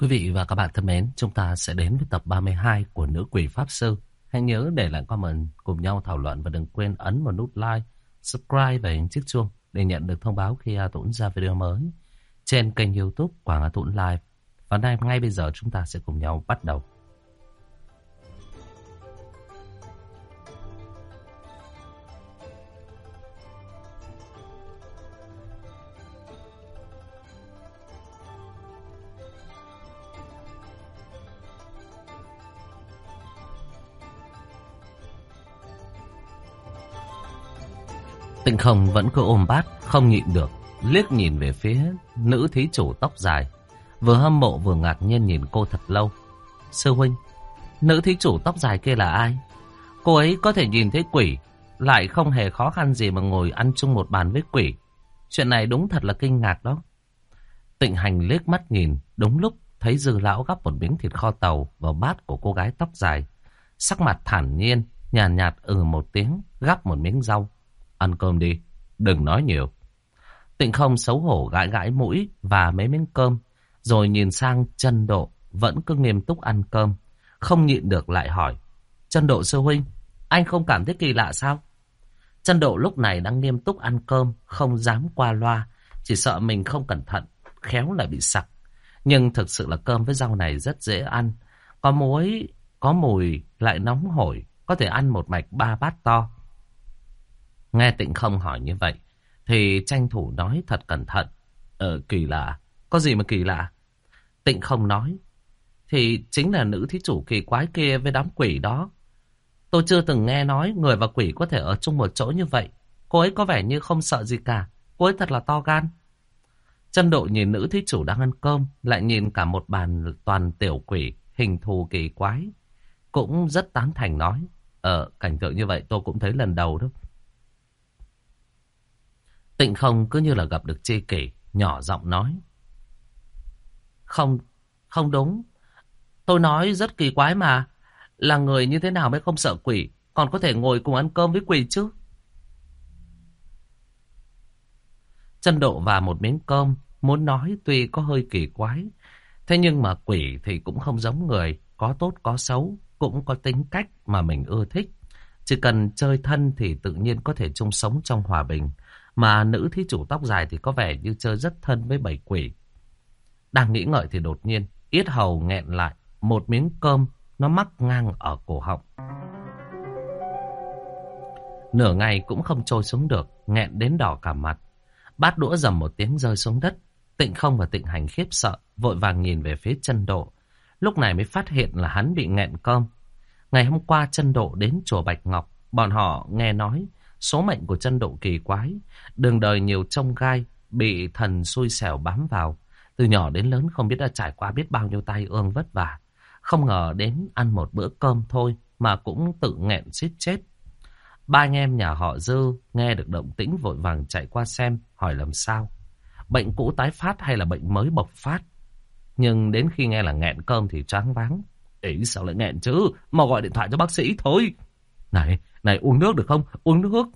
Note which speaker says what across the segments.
Speaker 1: Quý vị và các bạn thân mến, chúng ta sẽ đến với tập 32 của Nữ Quỷ Pháp Sư. Hãy nhớ để lại comment cùng nhau thảo luận và đừng quên ấn vào nút like, subscribe và hình chiếc chuông để nhận được thông báo khi A Tũng ra video mới trên kênh youtube Quảng A Tũng Live. Và nay ngay bây giờ chúng ta sẽ cùng nhau bắt đầu. Tịnh không vẫn cứ ôm bát, không nhịn được, liếc nhìn về phía nữ thí chủ tóc dài. Vừa hâm mộ vừa ngạc nhiên nhìn cô thật lâu. Sư huynh, nữ thí chủ tóc dài kia là ai? Cô ấy có thể nhìn thấy quỷ, lại không hề khó khăn gì mà ngồi ăn chung một bàn với quỷ. Chuyện này đúng thật là kinh ngạc đó. Tịnh hành liếc mắt nhìn, đúng lúc thấy dư lão gắp một miếng thịt kho tàu vào bát của cô gái tóc dài. Sắc mặt thản nhiên, nhàn nhạt, nhạt ừ một tiếng, gắp một miếng rau. Ăn cơm đi, đừng nói nhiều. Tịnh không xấu hổ gãi gãi mũi và mấy miếng cơm, rồi nhìn sang chân độ, vẫn cứ nghiêm túc ăn cơm. Không nhịn được lại hỏi, chân độ sư huynh, anh không cảm thấy kỳ lạ sao? Chân độ lúc này đang nghiêm túc ăn cơm, không dám qua loa, chỉ sợ mình không cẩn thận, khéo lại bị sặc. Nhưng thực sự là cơm với rau này rất dễ ăn, có muối, có mùi, lại nóng hổi, có thể ăn một mạch ba bát to. Nghe tịnh không hỏi như vậy, thì tranh thủ nói thật cẩn thận. Ờ, kỳ lạ. Có gì mà kỳ lạ? Tịnh không nói. Thì chính là nữ thí chủ kỳ quái kia với đám quỷ đó. Tôi chưa từng nghe nói người và quỷ có thể ở chung một chỗ như vậy. Cô ấy có vẻ như không sợ gì cả. Cô ấy thật là to gan. Chân độ nhìn nữ thí chủ đang ăn cơm, lại nhìn cả một bàn toàn tiểu quỷ, hình thù kỳ quái. Cũng rất tán thành nói. Ờ, cảnh tượng như vậy tôi cũng thấy lần đầu đó. Tịnh không cứ như là gặp được chi kỷ, nhỏ giọng nói. Không, không đúng. Tôi nói rất kỳ quái mà. Là người như thế nào mới không sợ quỷ, còn có thể ngồi cùng ăn cơm với quỷ chứ. Chân độ và một miếng cơm, muốn nói tuy có hơi kỳ quái. Thế nhưng mà quỷ thì cũng không giống người, có tốt có xấu, cũng có tính cách mà mình ưa thích. Chỉ cần chơi thân thì tự nhiên có thể chung sống trong hòa bình. Mà nữ thí chủ tóc dài thì có vẻ như chơi rất thân với bảy quỷ. Đang nghĩ ngợi thì đột nhiên, yết hầu nghẹn lại, một miếng cơm nó mắc ngang ở cổ họng. Nửa ngày cũng không trôi xuống được, nghẹn đến đỏ cả mặt. Bát đũa dầm một tiếng rơi xuống đất. Tịnh không và tịnh hành khiếp sợ, vội vàng nhìn về phía chân độ. Lúc này mới phát hiện là hắn bị nghẹn cơm. Ngày hôm qua chân độ đến chùa Bạch Ngọc, bọn họ nghe nói Số mệnh của chân độ kỳ quái, đường đời nhiều trông gai, bị thần xui xẻo bám vào. Từ nhỏ đến lớn không biết đã trải qua biết bao nhiêu tai ương vất vả. Không ngờ đến ăn một bữa cơm thôi mà cũng tự nghẹn suýt chết. Ba anh em nhà họ Dư nghe được động tĩnh vội vàng chạy qua xem, hỏi làm sao. Bệnh cũ tái phát hay là bệnh mới bộc phát? Nhưng đến khi nghe là nghẹn cơm thì choáng váng. Ý sao lại nghẹn chứ? Mà gọi điện thoại cho bác sĩ thôi. Này, này uống nước được không? Uống nước.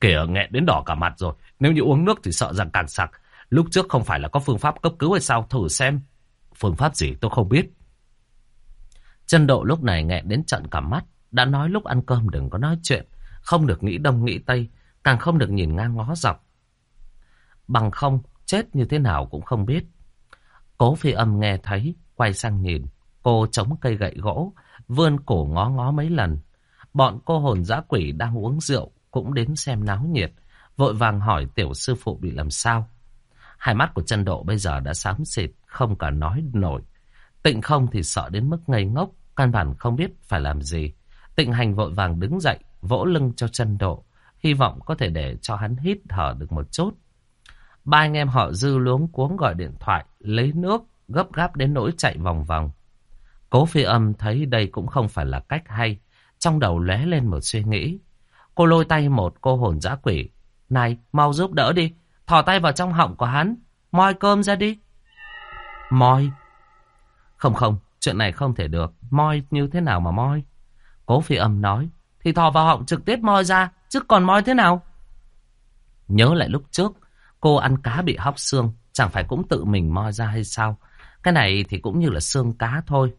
Speaker 1: Kìa nghẹn đến đỏ cả mặt rồi. Nếu như uống nước thì sợ rằng càng sặc. Lúc trước không phải là có phương pháp cấp cứu hay sao? Thử xem. Phương pháp gì tôi không biết. Chân độ lúc này nghẹn đến trận cả mắt. Đã nói lúc ăn cơm đừng có nói chuyện. Không được nghĩ đông nghĩ tây. Càng không được nhìn ngang ngó dọc. Bằng không, chết như thế nào cũng không biết. Cố phi âm nghe thấy, quay sang nhìn. Cô chống cây gậy gỗ, vươn cổ ngó ngó mấy lần. Bọn cô hồn dã quỷ đang uống rượu, cũng đến xem náo nhiệt, vội vàng hỏi tiểu sư phụ bị làm sao. Hai mắt của chân độ bây giờ đã xám xịt, không cả nói nổi. Tịnh không thì sợ đến mức ngây ngốc, căn bản không biết phải làm gì. Tịnh hành vội vàng đứng dậy, vỗ lưng cho chân độ, hy vọng có thể để cho hắn hít thở được một chút. Ba anh em họ dư luống cuống gọi điện thoại, lấy nước, gấp gáp đến nỗi chạy vòng vòng. Cố phi âm thấy đây cũng không phải là cách hay, trong đầu lóe lên một suy nghĩ. Cô lôi tay một cô hồn dã quỷ. Này, mau giúp đỡ đi. Thò tay vào trong họng của hắn. Moi cơm ra đi. Moi. Không không, chuyện này không thể được. Moi như thế nào mà moi? Cố phi âm nói. Thì thò vào họng trực tiếp moi ra. Chứ còn moi thế nào? Nhớ lại lúc trước, cô ăn cá bị hóc xương. Chẳng phải cũng tự mình moi ra hay sao? Cái này thì cũng như là xương cá thôi.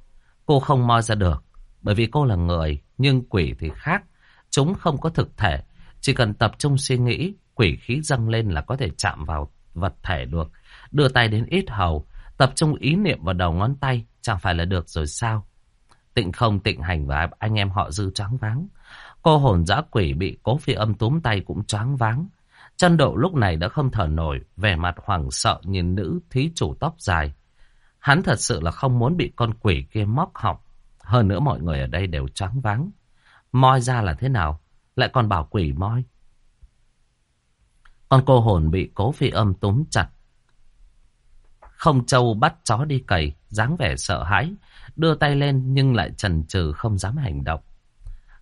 Speaker 1: Cô không moi ra được. Bởi vì cô là người, nhưng quỷ thì khác. Chúng không có thực thể. Chỉ cần tập trung suy nghĩ, quỷ khí dâng lên là có thể chạm vào vật thể được. Đưa tay đến ít hầu, tập trung ý niệm vào đầu ngón tay, chẳng phải là được rồi sao? Tịnh không tịnh hành và anh em họ dư choáng váng. Cô hồn dã quỷ bị cố phi âm túm tay cũng choáng váng. Chân độ lúc này đã không thở nổi, vẻ mặt hoảng sợ nhìn nữ thí chủ tóc dài. Hắn thật sự là không muốn bị con quỷ kia móc họng. Hơn nữa mọi người ở đây đều choáng váng. Moi ra là thế nào? Lại còn bảo quỷ moi. Con cô hồn bị cố phi âm túm chặt. Không châu bắt chó đi cày, dáng vẻ sợ hãi. Đưa tay lên nhưng lại chần chừ không dám hành động.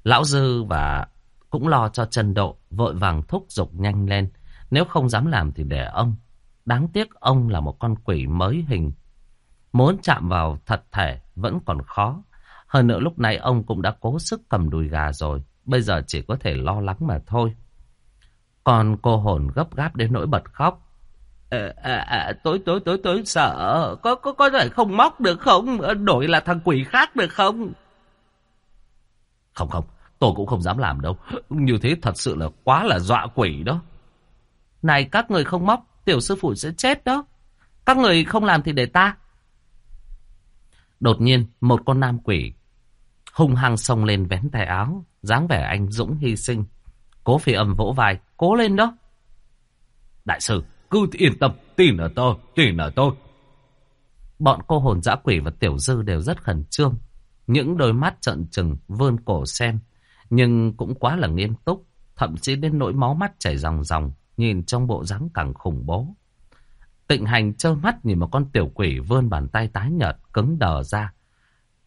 Speaker 1: Lão Dư và cũng lo cho chân độ, vội vàng thúc giục nhanh lên. Nếu không dám làm thì để ông. Đáng tiếc ông là một con quỷ mới hình. Muốn chạm vào thật thể vẫn còn khó. Hơn nữa lúc này ông cũng đã cố sức cầm đùi gà rồi. Bây giờ chỉ có thể lo lắng mà thôi. Còn cô hồn gấp gáp đến nỗi bật khóc. À, à, à, tối tối tối tối sợ có có có thể không móc được không ờ, đổi là thằng quỷ khác được không không không tôi cũng không dám làm đâu như thế thật sự là quá là dọa quỷ đó này các người không móc tiểu sư phụ sẽ chết đó các người không làm thì để ta đột nhiên một con nam quỷ hung hăng xông lên vén tay áo dáng vẻ anh dũng hy sinh cố phi âm vỗ vai cố lên đó đại sư cứ yên tâm, tin ở tôi, tin ở tôi. Bọn cô hồn dã quỷ và tiểu dư đều rất khẩn trương. Những đôi mắt trợn trừng, vươn cổ xem. Nhưng cũng quá là nghiêm túc. Thậm chí đến nỗi máu mắt chảy ròng ròng. Nhìn trong bộ dáng càng khủng bố. Tịnh hành trơ mắt nhìn một con tiểu quỷ vươn bàn tay tái nhợt, cứng đờ ra.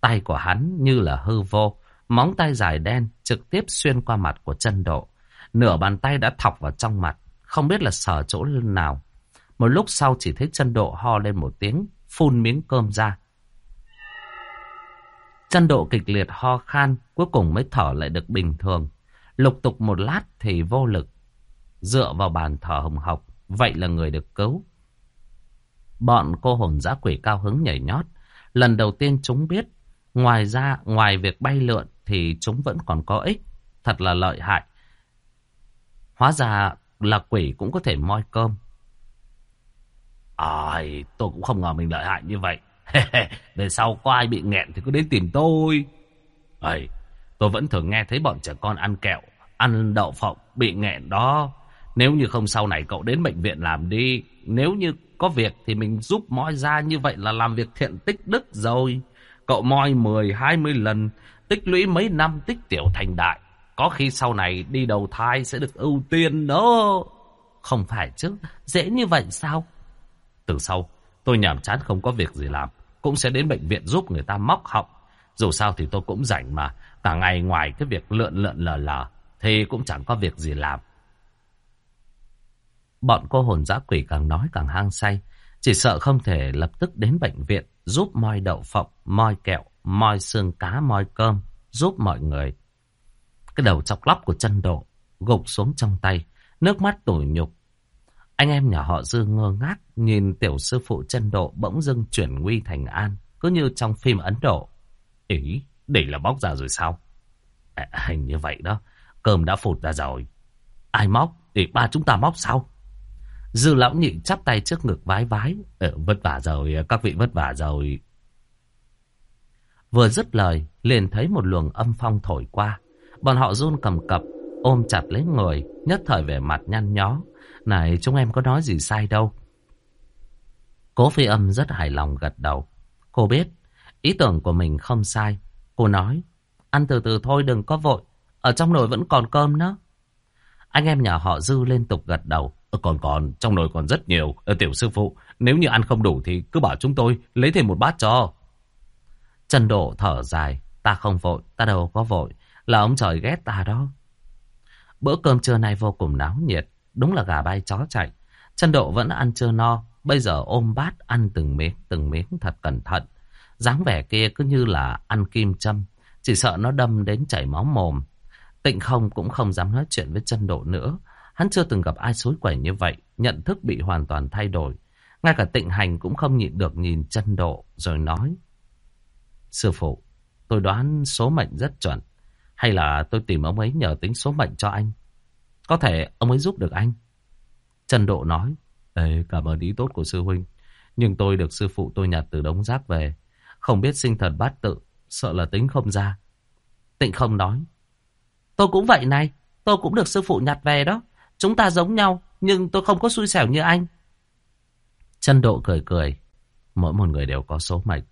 Speaker 1: Tay của hắn như là hư vô. Móng tay dài đen trực tiếp xuyên qua mặt của chân độ. Nửa bàn tay đã thọc vào trong mặt. Không biết là sờ chỗ nào. Một lúc sau chỉ thấy chân độ ho lên một tiếng, phun miếng cơm ra. Chân độ kịch liệt ho khan, cuối cùng mới thở lại được bình thường. Lục tục một lát thì vô lực. Dựa vào bàn thở hồng học, vậy là người được cứu. Bọn cô hồn giã quỷ cao hứng nhảy nhót. Lần đầu tiên chúng biết, ngoài ra, ngoài việc bay lượn thì chúng vẫn còn có ích. Thật là lợi hại. Hóa ra là quỷ cũng có thể moi cơm. Ai, tôi cũng không ngờ mình lợi hại như vậy. Về sau có ai bị nghẹn thì cứ đến tìm tôi. Ây, tôi vẫn thường nghe thấy bọn trẻ con ăn kẹo, ăn đậu phộng bị nghẹn đó. Nếu như không sau này cậu đến bệnh viện làm đi. Nếu như có việc thì mình giúp moi ra như vậy là làm việc thiện tích đức rồi. Cậu moi 10, 20 lần, tích lũy mấy năm tích tiểu thành đại. Có khi sau này đi đầu thai sẽ được ưu tiên đó. Không phải chứ, dễ như vậy sao? Từ sau, tôi nhàm chán không có việc gì làm. Cũng sẽ đến bệnh viện giúp người ta móc họng. Dù sao thì tôi cũng rảnh mà. Cả ngày ngoài cái việc lượn lượn lờ lờ. Thì cũng chẳng có việc gì làm. Bọn cô hồn dã quỷ càng nói càng hang say. Chỉ sợ không thể lập tức đến bệnh viện giúp moi đậu phộng, moi kẹo, moi xương cá, moi cơm, giúp mọi người. Cái đầu chọc lóc của chân độ gục xuống trong tay, nước mắt tủi nhục. Anh em nhà họ Dư ngơ ngác nhìn tiểu sư phụ chân độ bỗng dưng chuyển nguy thành an, cứ như trong phim Ấn Độ. Ý, để là bóc ra rồi sao? À, hình như vậy đó, cơm đã phụt ra rồi. Ai móc? Để ba chúng ta móc sao? Dư lão nhị chắp tay trước ngực vái vái. Ờ, vất vả rồi, các vị vất vả rồi. Vừa dứt lời, liền thấy một luồng âm phong thổi qua. Bọn họ run cầm cập, ôm chặt lấy người, nhất thời vẻ mặt nhăn nhó. Này, chúng em có nói gì sai đâu. Cố phi âm rất hài lòng gật đầu. Cô biết, ý tưởng của mình không sai. Cô nói, ăn từ từ thôi đừng có vội. Ở trong nồi vẫn còn cơm nữa. Anh em nhà họ Dư liên tục gật đầu. Ờ, còn còn, trong nồi còn rất nhiều. Ờ, tiểu sư phụ, nếu như ăn không đủ thì cứ bảo chúng tôi lấy thêm một bát cho. Trần Độ thở dài. Ta không vội, ta đâu có vội. Là ông trời ghét ta đó. Bữa cơm trưa nay vô cùng náo nhiệt. Đúng là gà bay chó chạy. Chân độ vẫn ăn chưa no. Bây giờ ôm bát ăn từng miếng, từng miếng thật cẩn thận. dáng vẻ kia cứ như là ăn kim châm. Chỉ sợ nó đâm đến chảy máu mồm. Tịnh không cũng không dám nói chuyện với chân độ nữa. Hắn chưa từng gặp ai xối quẩy như vậy. Nhận thức bị hoàn toàn thay đổi. Ngay cả tịnh hành cũng không nhịn được nhìn chân độ rồi nói. Sư phụ, tôi đoán số mệnh rất chuẩn. Hay là tôi tìm ông ấy nhờ tính số mệnh cho anh. Có thể ông ấy giúp được anh. Trần Độ nói. Ê, cảm ơn ý tốt của sư huynh. Nhưng tôi được sư phụ tôi nhặt từ đống rác về. Không biết sinh thần bát tự. Sợ là tính không ra. Tịnh không nói. Tôi cũng vậy này. Tôi cũng được sư phụ nhặt về đó. Chúng ta giống nhau. Nhưng tôi không có xui xẻo như anh. chân Độ cười cười. Mỗi một người đều có số mệnh.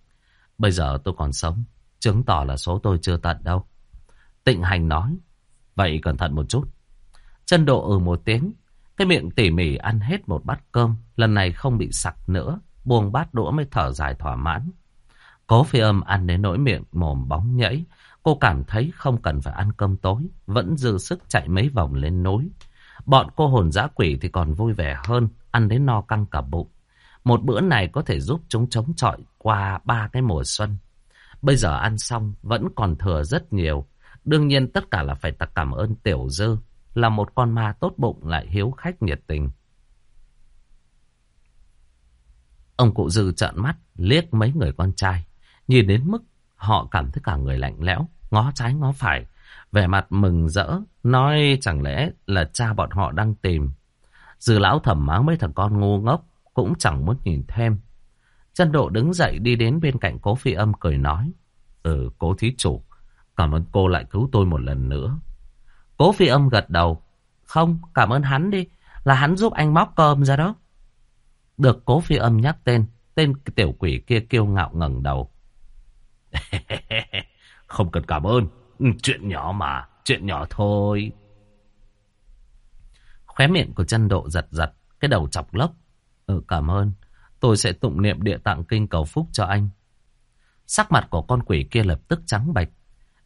Speaker 1: Bây giờ tôi còn sống. Chứng tỏ là số tôi chưa tận đâu. Tịnh hành nói. Vậy cẩn thận một chút. Chân độ ừ một tiếng. Cái miệng tỉ mỉ ăn hết một bát cơm. Lần này không bị sặc nữa. Buông bát đũa mới thở dài thỏa mãn. Cố phi âm ăn đến nỗi miệng mồm bóng nhảy. Cô cảm thấy không cần phải ăn cơm tối. Vẫn dư sức chạy mấy vòng lên núi. Bọn cô hồn dã quỷ thì còn vui vẻ hơn. Ăn đến no căng cả bụng. Một bữa này có thể giúp chúng chống chọi qua ba cái mùa xuân. Bây giờ ăn xong vẫn còn thừa rất nhiều. Đương nhiên tất cả là phải tặc cảm ơn Tiểu Dư, là một con ma tốt bụng lại hiếu khách nhiệt tình. Ông cụ Dư trợn mắt, liếc mấy người con trai, nhìn đến mức họ cảm thấy cả người lạnh lẽo, ngó trái ngó phải, vẻ mặt mừng rỡ, nói chẳng lẽ là cha bọn họ đang tìm. Dư lão thầm mắng mấy thằng con ngu ngốc, cũng chẳng muốn nhìn thêm. Chân độ đứng dậy đi đến bên cạnh cố phi âm cười nói. Ừ, cố thí chủ, cảm ơn cô lại cứu tôi một lần nữa. Cố phi âm gật đầu. Không, cảm ơn hắn đi, là hắn giúp anh móc cơm ra đó. Được cố phi âm nhắc tên, tên tiểu quỷ kia kiêu ngạo ngẩng đầu. Không cần cảm ơn, Ừ, chuyện nhỏ mà, chuyện nhỏ thôi. Khóe miệng của chân độ giật giật, cái đầu chọc lốc. Ừ, cảm ơn. Tôi sẽ tụng niệm địa tạng kinh cầu phúc cho anh. Sắc mặt của con quỷ kia lập tức trắng bạch.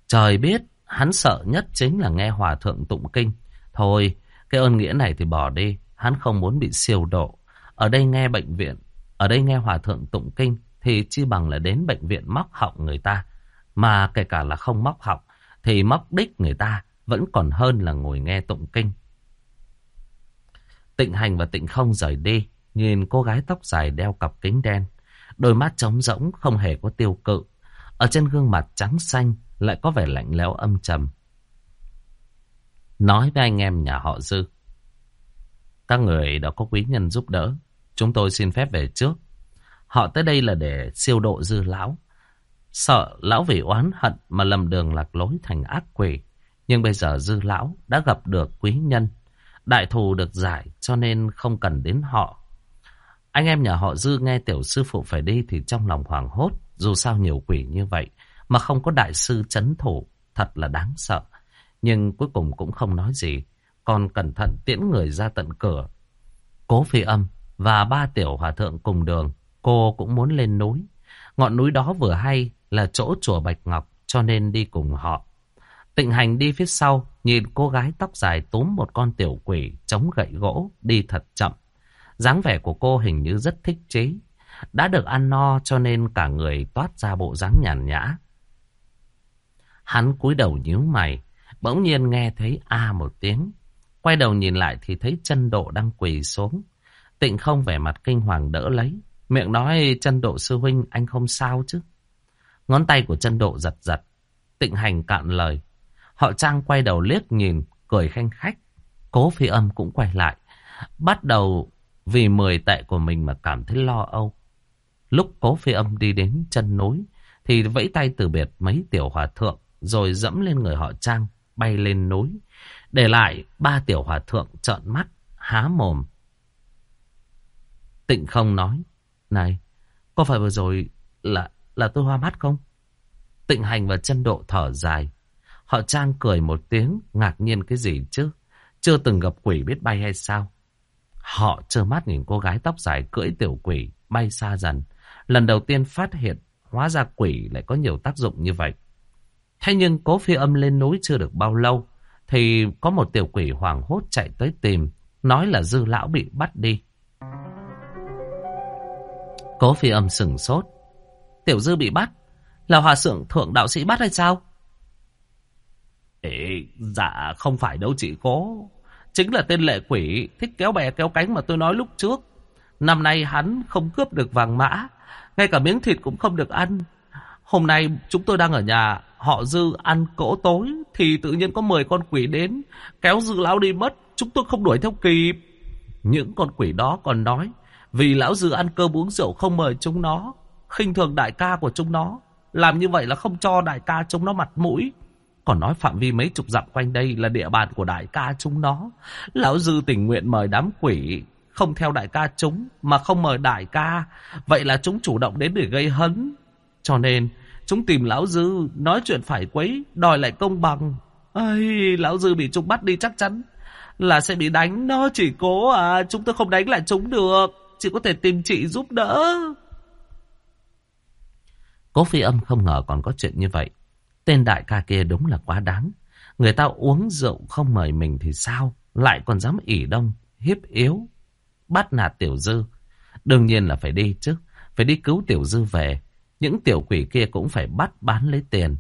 Speaker 1: Trời biết, hắn sợ nhất chính là nghe hòa thượng tụng kinh. Thôi, cái ơn nghĩa này thì bỏ đi. Hắn không muốn bị siêu độ. Ở đây nghe bệnh viện, ở đây nghe hòa thượng tụng kinh thì chi bằng là đến bệnh viện móc họng người ta. Mà kể cả là không móc họng thì móc đích người ta vẫn còn hơn là ngồi nghe tụng kinh. Tịnh hành và tịnh không rời đi. Nhìn cô gái tóc dài đeo cặp kính đen. Đôi mắt trống rỗng, không hề có tiêu cự. Ở trên gương mặt trắng xanh lại có vẻ lạnh lẽo âm trầm. Nói với anh em nhà họ Dư. Các người đã có quý nhân giúp đỡ. Chúng tôi xin phép về trước. Họ tới đây là để siêu độ Dư lão. Sợ lão vì oán hận mà lầm đường lạc lối thành ác quỷ. Nhưng bây giờ Dư lão đã gặp được quý nhân. Đại thù được giải cho nên không cần đến họ. Anh em nhà họ Dư nghe tiểu sư phụ phải đi thì trong lòng hoảng hốt. Dù sao nhiều quỷ như vậy mà không có đại sư chấn thủ, thật là đáng sợ. Nhưng cuối cùng cũng không nói gì. Còn cẩn thận tiễn người ra tận cửa. Cố phi âm và ba tiểu hòa thượng cùng đường. Cô cũng muốn lên núi. Ngọn núi đó vừa hay là chỗ chùa Bạch Ngọc cho nên đi cùng họ. Tịnh hành đi phía sau, nhìn cô gái tóc dài túm một con tiểu quỷ chống gậy gỗ đi thật chậm dáng vẻ của cô hình như rất thích chế, Đã được ăn no cho nên cả người toát ra bộ dáng nhàn nhã. Hắn cúi đầu nhíu mày, bỗng nhiên nghe thấy a một tiếng. Quay đầu nhìn lại thì thấy chân độ đang quỳ xuống. Tịnh không vẻ mặt kinh hoàng đỡ lấy. Miệng nói chân độ sư huynh anh không sao chứ. Ngón tay của chân độ giật giật. Tịnh hành cạn lời. Họ trang quay đầu liếc nhìn, cười khanh khách. Cố phi âm cũng quay lại. Bắt đầu vì mười tệ của mình mà cảm thấy lo âu. Lúc cố phi âm đi đến chân núi, thì vẫy tay từ biệt mấy tiểu hòa thượng, rồi dẫm lên người họ Trang, bay lên núi. Để lại ba tiểu hòa thượng trợn mắt, há mồm. Tịnh không nói, này, có phải vừa rồi là là tôi hoa mắt không? Tịnh hành và chân độ thở dài. Họ Trang cười một tiếng, ngạc nhiên cái gì chứ? Chưa từng gặp quỷ biết bay hay sao? Họ trơ mắt nhìn cô gái tóc dài cưỡi tiểu quỷ bay xa dần. Lần đầu tiên phát hiện hóa ra quỷ lại có nhiều tác dụng như vậy. Thế nhưng cố phi âm lên núi chưa được bao lâu thì có một tiểu quỷ hoảng hốt chạy tới tìm nói là dư lão bị bắt đi. Cố phi âm sừng sốt. Tiểu dư bị bắt là hòa sưởng thượng đạo sĩ bắt hay sao? Ê, dạ không phải đâu chị cố. Chính là tên lệ quỷ thích kéo bè kéo cánh mà tôi nói lúc trước. Năm nay hắn không cướp được vàng mã, ngay cả miếng thịt cũng không được ăn. Hôm nay chúng tôi đang ở nhà, họ dư ăn cỗ tối, thì tự nhiên có 10 con quỷ đến, kéo dư lão đi mất, chúng tôi không đuổi theo kịp. Những con quỷ đó còn nói, vì lão dư ăn cơm uống rượu không mời chúng nó, khinh thường đại ca của chúng nó. Làm như vậy là không cho đại ca chúng nó mặt mũi. Còn nói phạm vi mấy chục dặm quanh đây là địa bàn của đại ca chúng nó. Lão dư tình nguyện mời đám quỷ không theo đại ca chúng mà không mời đại ca. Vậy là chúng chủ động đến để gây hấn. Cho nên chúng tìm lão dư nói chuyện phải quấy đòi lại công bằng. Ây, lão dư bị chúng bắt đi chắc chắn là sẽ bị đánh. Nó chỉ cố à, chúng tôi không đánh lại chúng được. Chỉ có thể tìm chị giúp đỡ. Cố phi âm không ngờ còn có chuyện như vậy. Tên đại ca kia đúng là quá đáng. Người ta uống rượu không mời mình thì sao? Lại còn dám ỉ đông, hiếp yếu, bắt nạt tiểu dư. Đương nhiên là phải đi chứ. Phải đi cứu tiểu dư về. Những tiểu quỷ kia cũng phải bắt bán lấy tiền.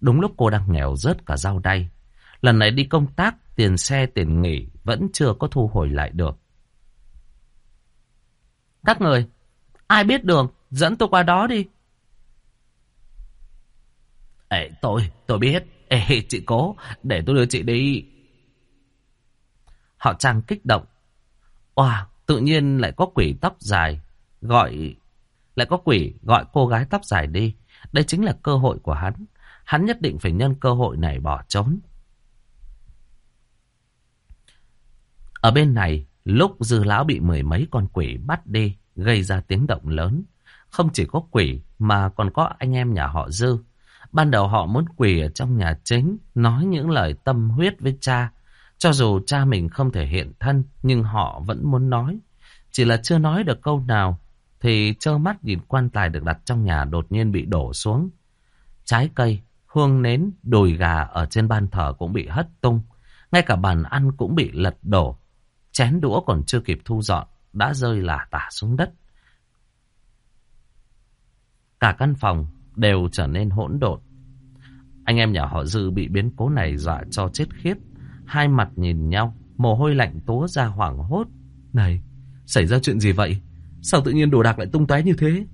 Speaker 1: Đúng lúc cô đang nghèo rớt cả rau đay. Lần này đi công tác, tiền xe, tiền nghỉ vẫn chưa có thu hồi lại được. Các người, ai biết đường, dẫn tôi qua đó đi. Ê, tôi, tôi biết. Ê, chị cố, để tôi đưa chị đi. Họ trang kích động. Wow, tự nhiên lại có quỷ tóc dài. Gọi, lại có quỷ gọi cô gái tóc dài đi. Đây chính là cơ hội của hắn. Hắn nhất định phải nhân cơ hội này bỏ trốn. Ở bên này, lúc dư lão bị mười mấy con quỷ bắt đi, gây ra tiếng động lớn. Không chỉ có quỷ mà còn có anh em nhà họ dư. Ban đầu họ muốn quỳ ở trong nhà chính, nói những lời tâm huyết với cha. Cho dù cha mình không thể hiện thân, nhưng họ vẫn muốn nói. Chỉ là chưa nói được câu nào, thì trơ mắt nhìn quan tài được đặt trong nhà đột nhiên bị đổ xuống. Trái cây, hương nến, đùi gà ở trên ban thờ cũng bị hất tung. Ngay cả bàn ăn cũng bị lật đổ. Chén đũa còn chưa kịp thu dọn, đã rơi lả tả xuống đất. Cả căn phòng đều trở nên hỗn độn. Anh em nhà họ Dư bị biến cố này dọa cho chết khiếp. Hai mặt nhìn nhau, mồ hôi lạnh túa ra hoảng hốt. Này, xảy ra chuyện gì vậy? Sao tự nhiên đồ đạc lại tung tóe như thế?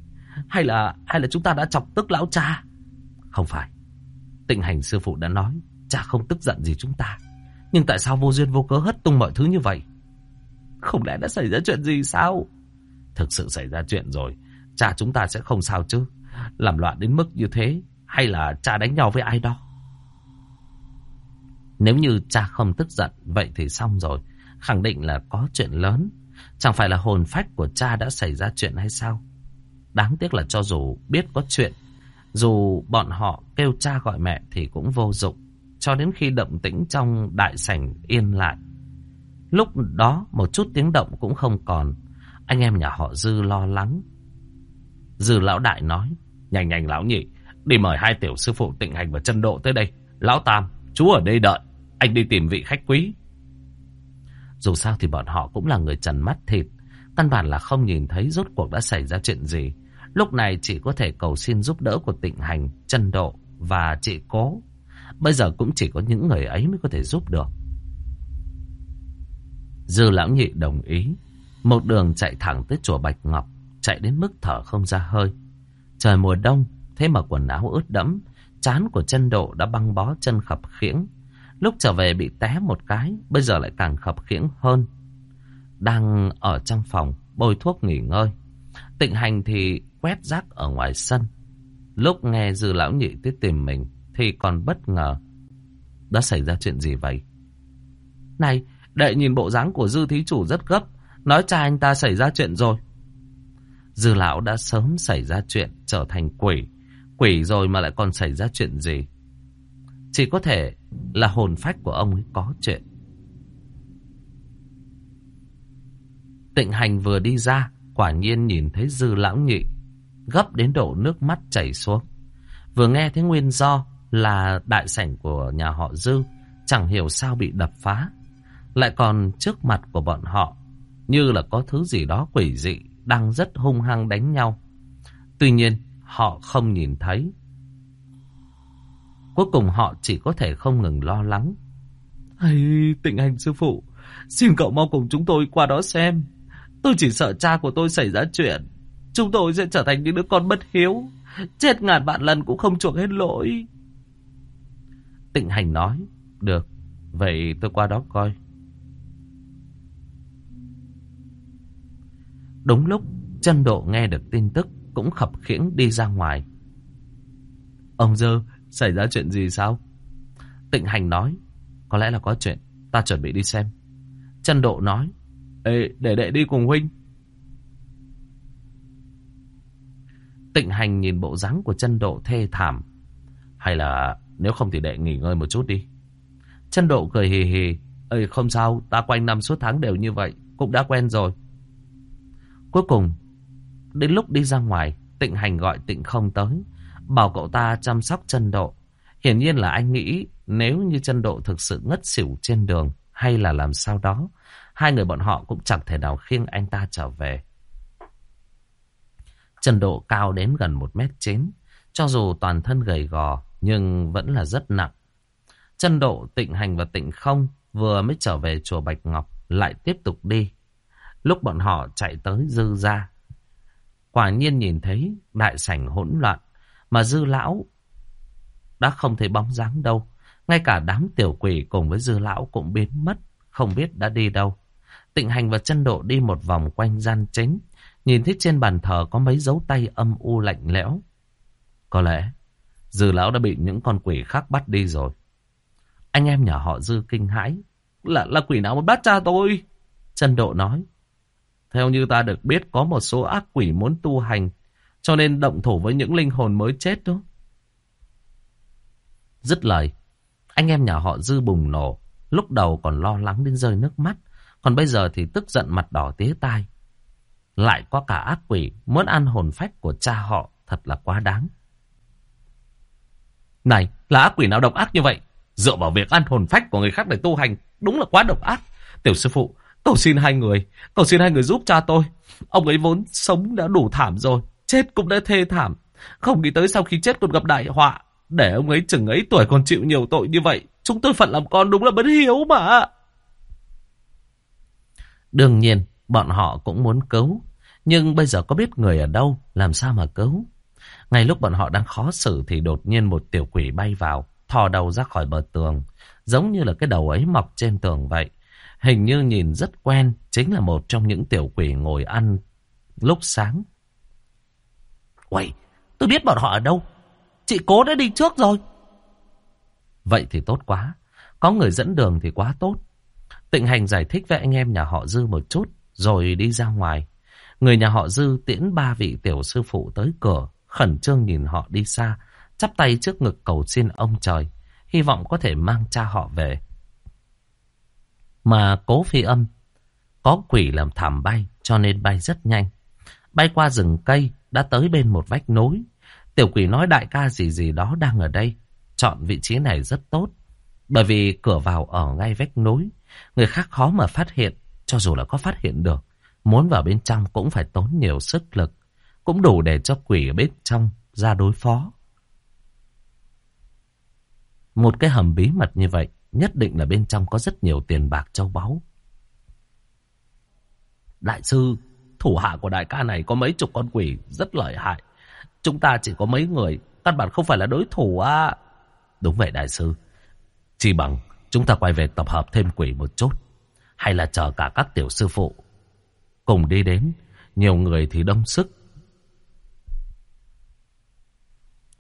Speaker 1: Hay là hay là chúng ta đã chọc tức lão cha? Không phải. Tịnh hành sư phụ đã nói, cha không tức giận gì chúng ta. Nhưng tại sao vô duyên vô cớ hất tung mọi thứ như vậy? Không lẽ đã xảy ra chuyện gì sao? Thực sự xảy ra chuyện rồi, cha chúng ta sẽ không sao chứ. Làm loạn đến mức như thế hay là cha đánh nhau với ai đó? Nếu như cha không tức giận Vậy thì xong rồi. Khẳng định là có chuyện lớn. Chẳng phải là hồn phách của cha đã xảy ra chuyện hay sao? Đáng tiếc là cho dù biết có chuyện Dù bọn họ kêu cha gọi mẹ Thì cũng vô dụng. Cho đến khi động tĩnh trong đại sảnh yên lại. Lúc đó một chút tiếng động cũng không còn. Anh em nhà họ Dư lo lắng. Dư lão đại nói Nhanh nhanh lão nhị, đi mời hai tiểu sư phụ tịnh hành và chân độ tới đây. Lão Tam, chú ở đây đợi, anh đi tìm vị khách quý. Dù sao thì bọn họ cũng là người trần mắt thịt, căn bản là không nhìn thấy rốt cuộc đã xảy ra chuyện gì. Lúc này chỉ có thể cầu xin giúp đỡ của tịnh hành, chân độ và chị cố. Bây giờ cũng chỉ có những người ấy mới có thể giúp được. Dư lão nhị đồng ý. Một đường chạy thẳng tới chùa Bạch Ngọc, chạy đến mức thở không ra hơi. Trời mùa đông, thế mà quần áo ướt đẫm, chán của chân độ đã băng bó chân khập khiễng. Lúc trở về bị té một cái, bây giờ lại càng khập khiễng hơn. Đang ở trong phòng, bôi thuốc nghỉ ngơi. Tịnh hành thì quét rác ở ngoài sân. Lúc nghe dư lão nhị tới tìm mình, thì còn bất ngờ. Đã xảy ra chuyện gì vậy? Này, đệ nhìn bộ dáng của dư thí chủ rất gấp, nói cha anh ta xảy ra chuyện rồi. Dư lão đã sớm xảy ra chuyện trở thành quỷ. Quỷ rồi mà lại còn xảy ra chuyện gì? Chỉ có thể là hồn phách của ông ấy có chuyện. Tịnh hành vừa đi ra, quả nhiên nhìn thấy dư lão nhị, gấp đến độ nước mắt chảy xuống. Vừa nghe thấy nguyên do là đại sảnh của nhà họ dư, chẳng hiểu sao bị đập phá. Lại còn trước mặt của bọn họ, như là có thứ gì đó quỷ dị đang rất hung hăng đánh nhau. Tuy nhiên, họ không nhìn thấy. Cuối cùng họ chỉ có thể không ngừng lo lắng. Hay, tịnh hành sư phụ, xin cậu mau cùng chúng tôi qua đó xem. Tôi chỉ sợ cha của tôi xảy ra chuyện. Chúng tôi sẽ trở thành những đứa con bất hiếu. Chết ngàn vạn lần cũng không chuộc hết lỗi. Tịnh hành nói. Được, vậy tôi qua đó coi. Đúng lúc, chân độ nghe được tin tức cũng khập khiễng đi ra ngoài. Ông Dơ, xảy ra chuyện gì sao? Tịnh hành nói, có lẽ là có chuyện, ta chuẩn bị đi xem. Trần độ nói, Ê, để đệ đi cùng huynh. Tịnh hành nhìn bộ dáng của chân độ thê thảm. Hay là nếu không thì đệ nghỉ ngơi một chút đi. Chân độ cười hì hì. Ê, không sao, ta quanh năm suốt tháng đều như vậy. Cũng đã quen rồi. Cuối cùng, đến lúc đi ra ngoài, tịnh hành gọi tịnh không tới. Bảo cậu ta chăm sóc chân độ. Hiển nhiên là anh nghĩ nếu như chân độ thực sự ngất xỉu trên đường hay là làm sao đó, hai người bọn họ cũng chẳng thể nào khiêng anh ta trở về. Trần Độ cao đến gần 1 mét 9 cho dù toàn thân gầy gò nhưng vẫn là rất nặng. Trần Độ, Tịnh Hành và Tịnh Không vừa mới trở về chùa Bạch Ngọc lại tiếp tục đi. Lúc bọn họ chạy tới Dư ra, quả nhiên nhìn thấy đại sảnh hỗn loạn mà Dư lão đã không thấy bóng dáng đâu. Ngay cả đám tiểu quỷ cùng với Dư lão cũng biến mất, không biết đã đi đâu. Tịnh hành và chân độ đi một vòng quanh gian chính. Nhìn thấy trên bàn thờ có mấy dấu tay âm u lạnh lẽo. Có lẽ Dư lão đã bị những con quỷ khác bắt đi rồi. Anh em nhà họ Dư kinh hãi. Là, là quỷ nào muốn bắt cha tôi? Chân độ nói. Theo như ta được biết có một số ác quỷ muốn tu hành. Cho nên động thủ với những linh hồn mới chết đó. Dứt lời. Anh em nhà họ Dư bùng nổ. Lúc đầu còn lo lắng đến rơi nước mắt. Còn bây giờ thì tức giận mặt đỏ tía tai. Lại có cả ác quỷ muốn ăn hồn phách của cha họ thật là quá đáng. Này, là ác quỷ nào độc ác như vậy? Dựa vào việc ăn hồn phách của người khác để tu hành, đúng là quá độc ác. Tiểu sư phụ, cầu xin hai người, cầu xin hai người giúp cha tôi. Ông ấy vốn sống đã đủ thảm rồi, chết cũng đã thê thảm. Không nghĩ tới sau khi chết còn gặp đại họa. Để ông ấy chừng ấy tuổi còn chịu nhiều tội như vậy. Chúng tôi phận làm con đúng là bất hiếu mà. Đương nhiên, bọn họ cũng muốn cứu. Nhưng bây giờ có biết người ở đâu, làm sao mà cứu? Ngay lúc bọn họ đang khó xử thì đột nhiên một tiểu quỷ bay vào, thò đầu ra khỏi bờ tường. Giống như là cái đầu ấy mọc trên tường vậy. Hình như nhìn rất quen, chính là một trong những tiểu quỷ ngồi ăn lúc sáng. Uầy, tôi biết bọn họ ở đâu. Chị cố đã đi trước rồi. Vậy thì tốt quá. Có người dẫn đường thì quá tốt. Tịnh hành giải thích với anh em nhà họ Dư một chút, rồi đi ra ngoài. Người nhà họ Dư tiễn ba vị tiểu sư phụ tới cửa, khẩn trương nhìn họ đi xa, chắp tay trước ngực cầu xin ông trời, hy vọng có thể mang cha họ về. Mà cố phi âm, có quỷ làm thảm bay, cho nên bay rất nhanh. Bay qua rừng cây, đã tới bên một vách núi. Tiểu quỷ nói đại ca gì gì đó đang ở đây, chọn vị trí này rất tốt. Bởi vì cửa vào ở ngay vách núi, người khác khó mà phát hiện, cho dù là có phát hiện được. Muốn vào bên trong cũng phải tốn nhiều sức lực, cũng đủ để cho quỷ ở bên trong ra đối phó. Một cái hầm bí mật như vậy, nhất định là bên trong có rất nhiều tiền bạc châu báu. Đại sư, thủ hạ của đại ca này có mấy chục con quỷ rất lợi hại. Chúng ta chỉ có mấy người, căn bản không phải là đối thủ à. Đúng vậy đại sư. Chỉ bằng chúng ta quay về tập hợp thêm quỷ một chút. Hay là chờ cả các tiểu sư phụ. Cùng đi đến. Nhiều người thì đông sức.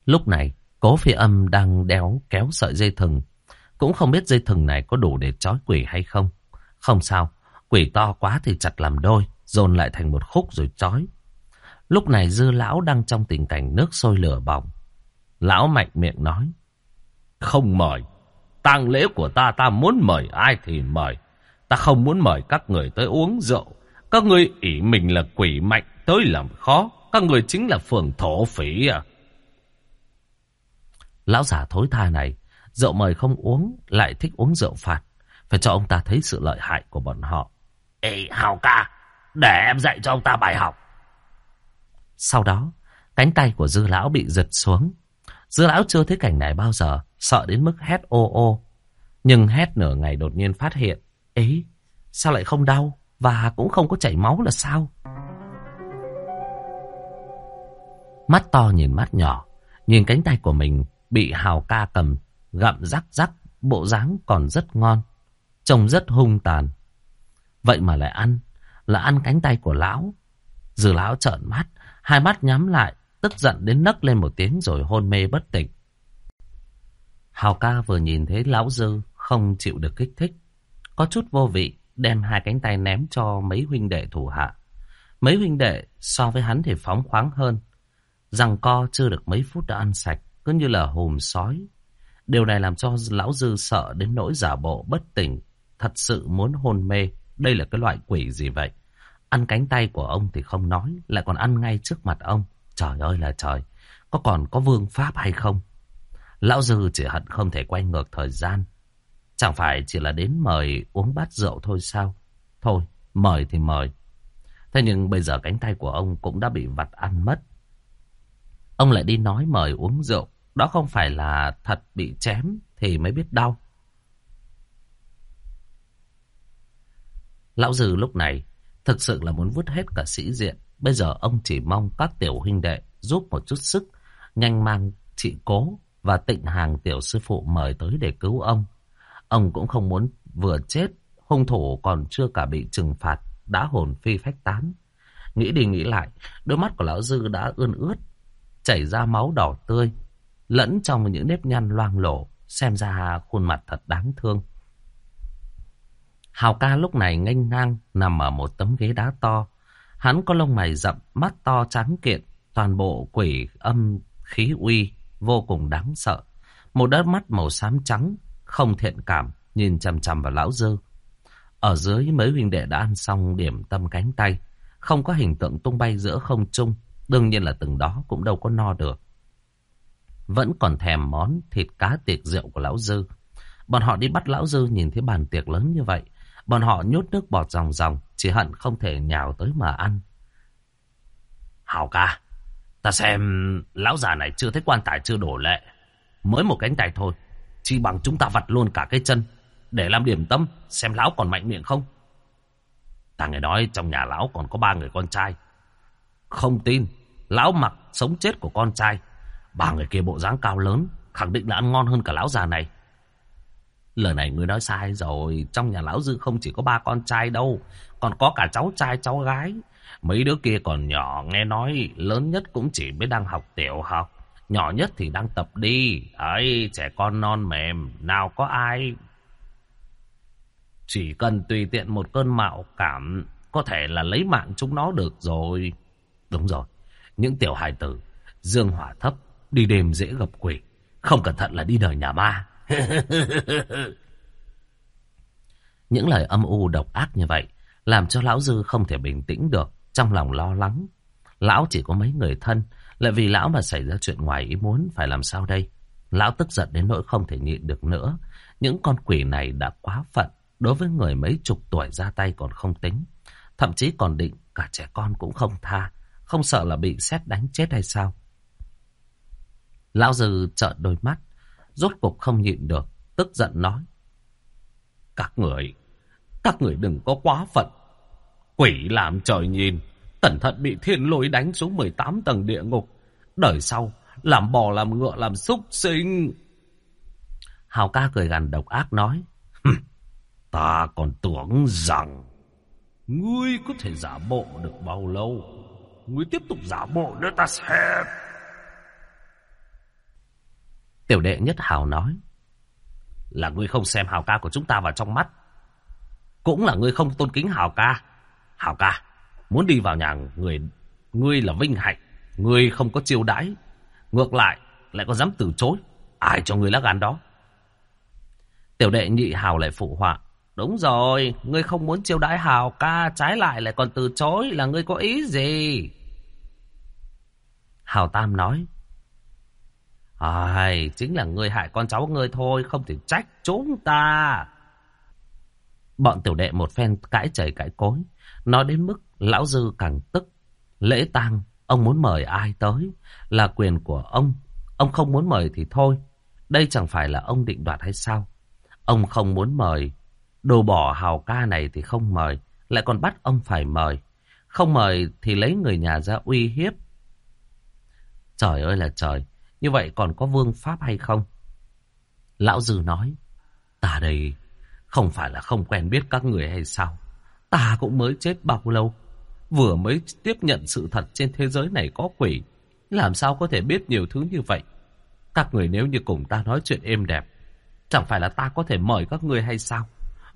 Speaker 1: Lúc này, cố phi âm đang đéo kéo sợi dây thừng. Cũng không biết dây thừng này có đủ để trói quỷ hay không. Không sao, quỷ to quá thì chặt làm đôi, dồn lại thành một khúc rồi trói. Lúc này dư lão đang trong tình cảnh nước sôi lửa bỏng. Lão mạnh miệng nói. Không mời. tang lễ của ta ta muốn mời ai thì mời. Ta không muốn mời các người tới uống rượu. Các người ỷ mình là quỷ mạnh tới làm khó. Các người chính là phường thổ phỉ à. Lão giả thối tha này, rượu mời không uống, lại thích uống rượu phạt. Phải cho ông ta thấy sự lợi hại của bọn họ. Ê, Hào ca, để em dạy cho ông ta bài học. Sau đó, cánh tay của dư lão bị giật xuống. Dư lão chưa thấy cảnh này bao giờ, sợ đến mức hét ô ô. Nhưng hét nửa ngày đột nhiên phát hiện, ấy, sao lại không đau? Và cũng không có chảy máu là sao? Mắt to nhìn mắt nhỏ, nhìn cánh tay của mình bị Hào ca cầm, gặm rắc rắc, bộ dáng còn rất ngon, trông rất hung tàn. Vậy mà lại ăn, là ăn cánh tay của lão. Dư lão trợn mắt, hai mắt nhắm lại, tức giận đến nấc lên một tiếng rồi hôn mê bất tỉnh. Hào ca vừa nhìn thấy lão dư không chịu được kích thích, có chút vô vị, đem hai cánh tay ném cho mấy huynh đệ thủ hạ. Mấy huynh đệ so với hắn thì phóng khoáng hơn, rằng co chưa được mấy phút đã ăn sạch, cứ như là hùm sói. Điều này làm cho lão dư sợ đến nỗi giả bộ bất tỉnh, thật sự muốn hôn mê. Đây là cái loại quỷ gì vậy? Ăn cánh tay của ông thì không nói, lại còn ăn ngay trước mặt ông. Trời ơi là trời, có còn có vương pháp hay không? Lão Dư chỉ hận không thể quay ngược thời gian. Chẳng phải chỉ là đến mời uống bát rượu thôi sao? Thôi, mời thì mời. Thế nhưng bây giờ cánh tay của ông cũng đã bị vặt ăn mất. Ông lại đi nói mời uống rượu. Đó không phải là thật bị chém thì mới biết đau. Lão Dư lúc này thực sự là muốn vứt hết cả sĩ diện. Bây giờ ông chỉ mong các tiểu huynh đệ giúp một chút sức, nhanh mang chị cố và tịnh hàng tiểu sư phụ mời tới để cứu ông. Ông cũng không muốn vừa chết, hung thủ còn chưa cả bị trừng phạt, đã hồn phi phách tán. Nghĩ đi nghĩ lại, đôi mắt của lão Dư đã ươn ướt, chảy ra máu đỏ tươi, lẫn trong những nếp nhăn loang lổ, xem ra khuôn mặt thật đáng thương. Hào ca lúc này nghênh ngang nằm ở một tấm ghế đá to. Hắn có lông mày rậm, mắt to trắng kiện, toàn bộ quỷ âm khí uy, vô cùng đáng sợ. Một đôi mắt màu xám trắng, không thiện cảm, nhìn chằm chằm vào lão dư. Ở dưới mấy huynh đệ đã ăn xong điểm tâm cánh tay, không có hình tượng tung bay giữa không trung, đương nhiên là từng đó cũng đâu có no được. Vẫn còn thèm món thịt cá tiệc rượu của lão dư. Bọn họ đi bắt lão dư nhìn thấy bàn tiệc lớn như vậy, Bọn họ nhốt nước bọt ròng ròng, chỉ hận không thể nhào tới mà ăn. Hào ca, ta xem lão già này chưa thấy quan tài chưa đổ lệ. Mới một cánh tay thôi, chỉ bằng chúng ta vặt luôn cả cái chân, để làm điểm tâm, xem lão còn mạnh miệng không. Ta nghe nói trong nhà lão còn có ba người con trai. Không tin, lão mặc sống chết của con trai. Ba người kia bộ dáng cao lớn, khẳng định là ăn ngon hơn cả lão già này. Lời này ngươi nói sai rồi. Trong nhà lão dư không chỉ có ba con trai đâu. Còn có cả cháu trai cháu gái. Mấy đứa kia còn nhỏ. Nghe nói lớn nhất cũng chỉ mới đang học tiểu học. Nhỏ nhất thì đang tập đi. ấy trẻ con non mềm. Nào có ai. Chỉ cần tùy tiện một cơn mạo cảm. Có thể là lấy mạng chúng nó được rồi. Đúng rồi. Những tiểu hài tử. Dương hỏa thấp. Đi đêm dễ gặp quỷ. Không cẩn thận là đi đời nhà ma. Những lời âm u độc ác như vậy làm cho lão dư không thể bình tĩnh được, trong lòng lo lắng. Lão chỉ có mấy người thân, lại vì lão mà xảy ra chuyện ngoài ý muốn phải làm sao đây? Lão tức giận đến nỗi không thể nhịn được nữa. Những con quỷ này đã quá phận, đối với người mấy chục tuổi ra tay còn không tính. Thậm chí còn định cả trẻ con cũng không tha, không sợ là bị xét đánh chết hay sao? Lão dư trợn đôi mắt, Rốt cục không nhịn được, tức giận nói. Các người, các người đừng có quá phận. Quỷ làm trời nhìn, cẩn thận bị thiên lôi đánh xuống 18 tầng địa ngục. Đời sau, làm bò làm ngựa làm súc sinh. Hào ca cười gằn độc ác nói. Ta còn tưởng rằng ngươi có thể giả bộ được bao lâu. Ngươi tiếp tục giả bộ nữa ta xem. Tiểu đệ nhất hào nói. Là ngươi không xem hào ca của chúng ta vào trong mắt. Cũng là ngươi không tôn kính hào ca. Hào ca, muốn đi vào nhà người, ngươi là vinh hạnh. Ngươi không có chiêu đãi. Ngược lại, lại có dám từ chối. Ai cho ngươi lá gan đó? Tiểu đệ nhị hào lại phụ họa. Đúng rồi, ngươi không muốn chiêu đãi hào ca, trái lại lại còn từ chối là ngươi có ý gì? Hào Tam nói, Ai, chính là người hại con cháu ngươi thôi, không thể trách chúng ta. Bọn tiểu đệ một phen cãi chảy cãi cối, nói đến mức lão dư càng tức. Lễ tang, ông muốn mời ai tới, là quyền của ông. Ông không muốn mời thì thôi, đây chẳng phải là ông định đoạt hay sao? Ông không muốn mời, đồ bỏ hào ca này thì không mời. lại còn bắt ông phải mời. Không mời thì lấy người nhà ra uy hiếp. Trời ơi là trời, như vậy còn có vương pháp hay không? Lão Dư nói, ta đây không phải là không quen biết các người hay sao? Ta cũng mới chết bao lâu, vừa mới tiếp nhận sự thật trên thế giới này có quỷ. Làm sao có thể biết nhiều thứ như vậy? Các người nếu như cùng ta nói chuyện êm đẹp, chẳng phải là ta có thể mời các người hay sao?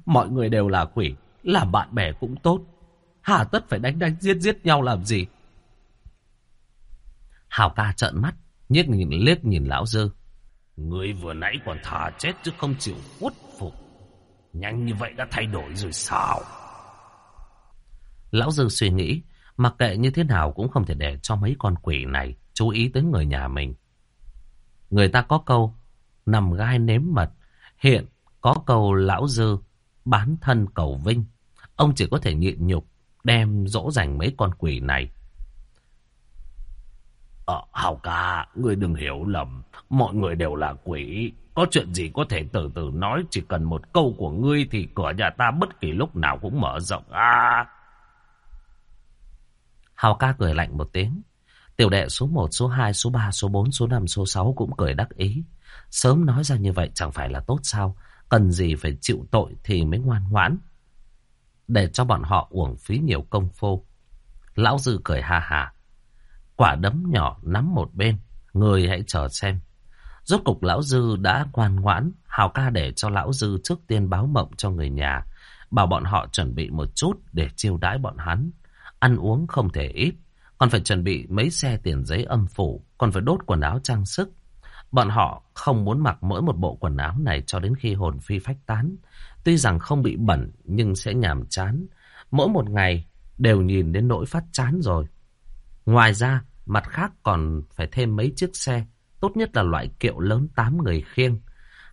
Speaker 1: Mọi người đều là quỷ, làm bạn bè cũng tốt. Hà tất phải đánh đánh giết giết nhau làm gì? Hào ca trợn mắt, nhiếc nhìn liếc nhìn lão dư. Người vừa nãy còn thả chết chứ không chịu khuất phục. Nhanh như vậy đã thay đổi rồi sao? Lão dư suy nghĩ, mặc kệ như thế nào cũng không thể để cho mấy con quỷ này chú ý tới người nhà mình. Người ta có câu, nằm gai nếm mật. Hiện có câu lão dư, bán thân cầu vinh. Ông chỉ có thể nhịn nhục, đem dỗ dành mấy con quỷ này. Ờ, Hào ca, ngươi đừng hiểu lầm. Mọi người đều là quỷ. Có chuyện gì có thể từ từ nói. Chỉ cần một câu của ngươi thì cửa nhà ta bất kỳ lúc nào cũng mở rộng. À... Hào ca cười lạnh một tiếng. Tiểu đệ số 1, số 2, số 3, số 4, số 5, số 6 cũng cười đắc ý. Sớm nói ra như vậy chẳng phải là tốt sao? Cần gì phải chịu tội thì mới ngoan ngoãn. Để cho bọn họ uổng phí nhiều công phu. Lão Dư cười ha ha. Quả đấm nhỏ nắm một bên. Người hãy chờ xem. Rốt cục Lão Dư đã ngoan ngoãn. Hào ca để cho Lão Dư trước tiên báo mộng cho người nhà. Bảo bọn họ chuẩn bị một chút để chiêu đãi bọn hắn. Ăn uống không thể ít. Còn phải chuẩn bị mấy xe tiền giấy âm phủ. Còn phải đốt quần áo trang sức. Bọn họ không muốn mặc mỗi một bộ quần áo này cho đến khi hồn phi phách tán. Tuy rằng không bị bẩn, nhưng sẽ nhàm chán. Mỗi một ngày đều nhìn đến nỗi phát chán rồi. Ngoài ra, mặt khác còn phải thêm mấy chiếc xe. Tốt nhất là loại kiệu lớn 8 người khiêng.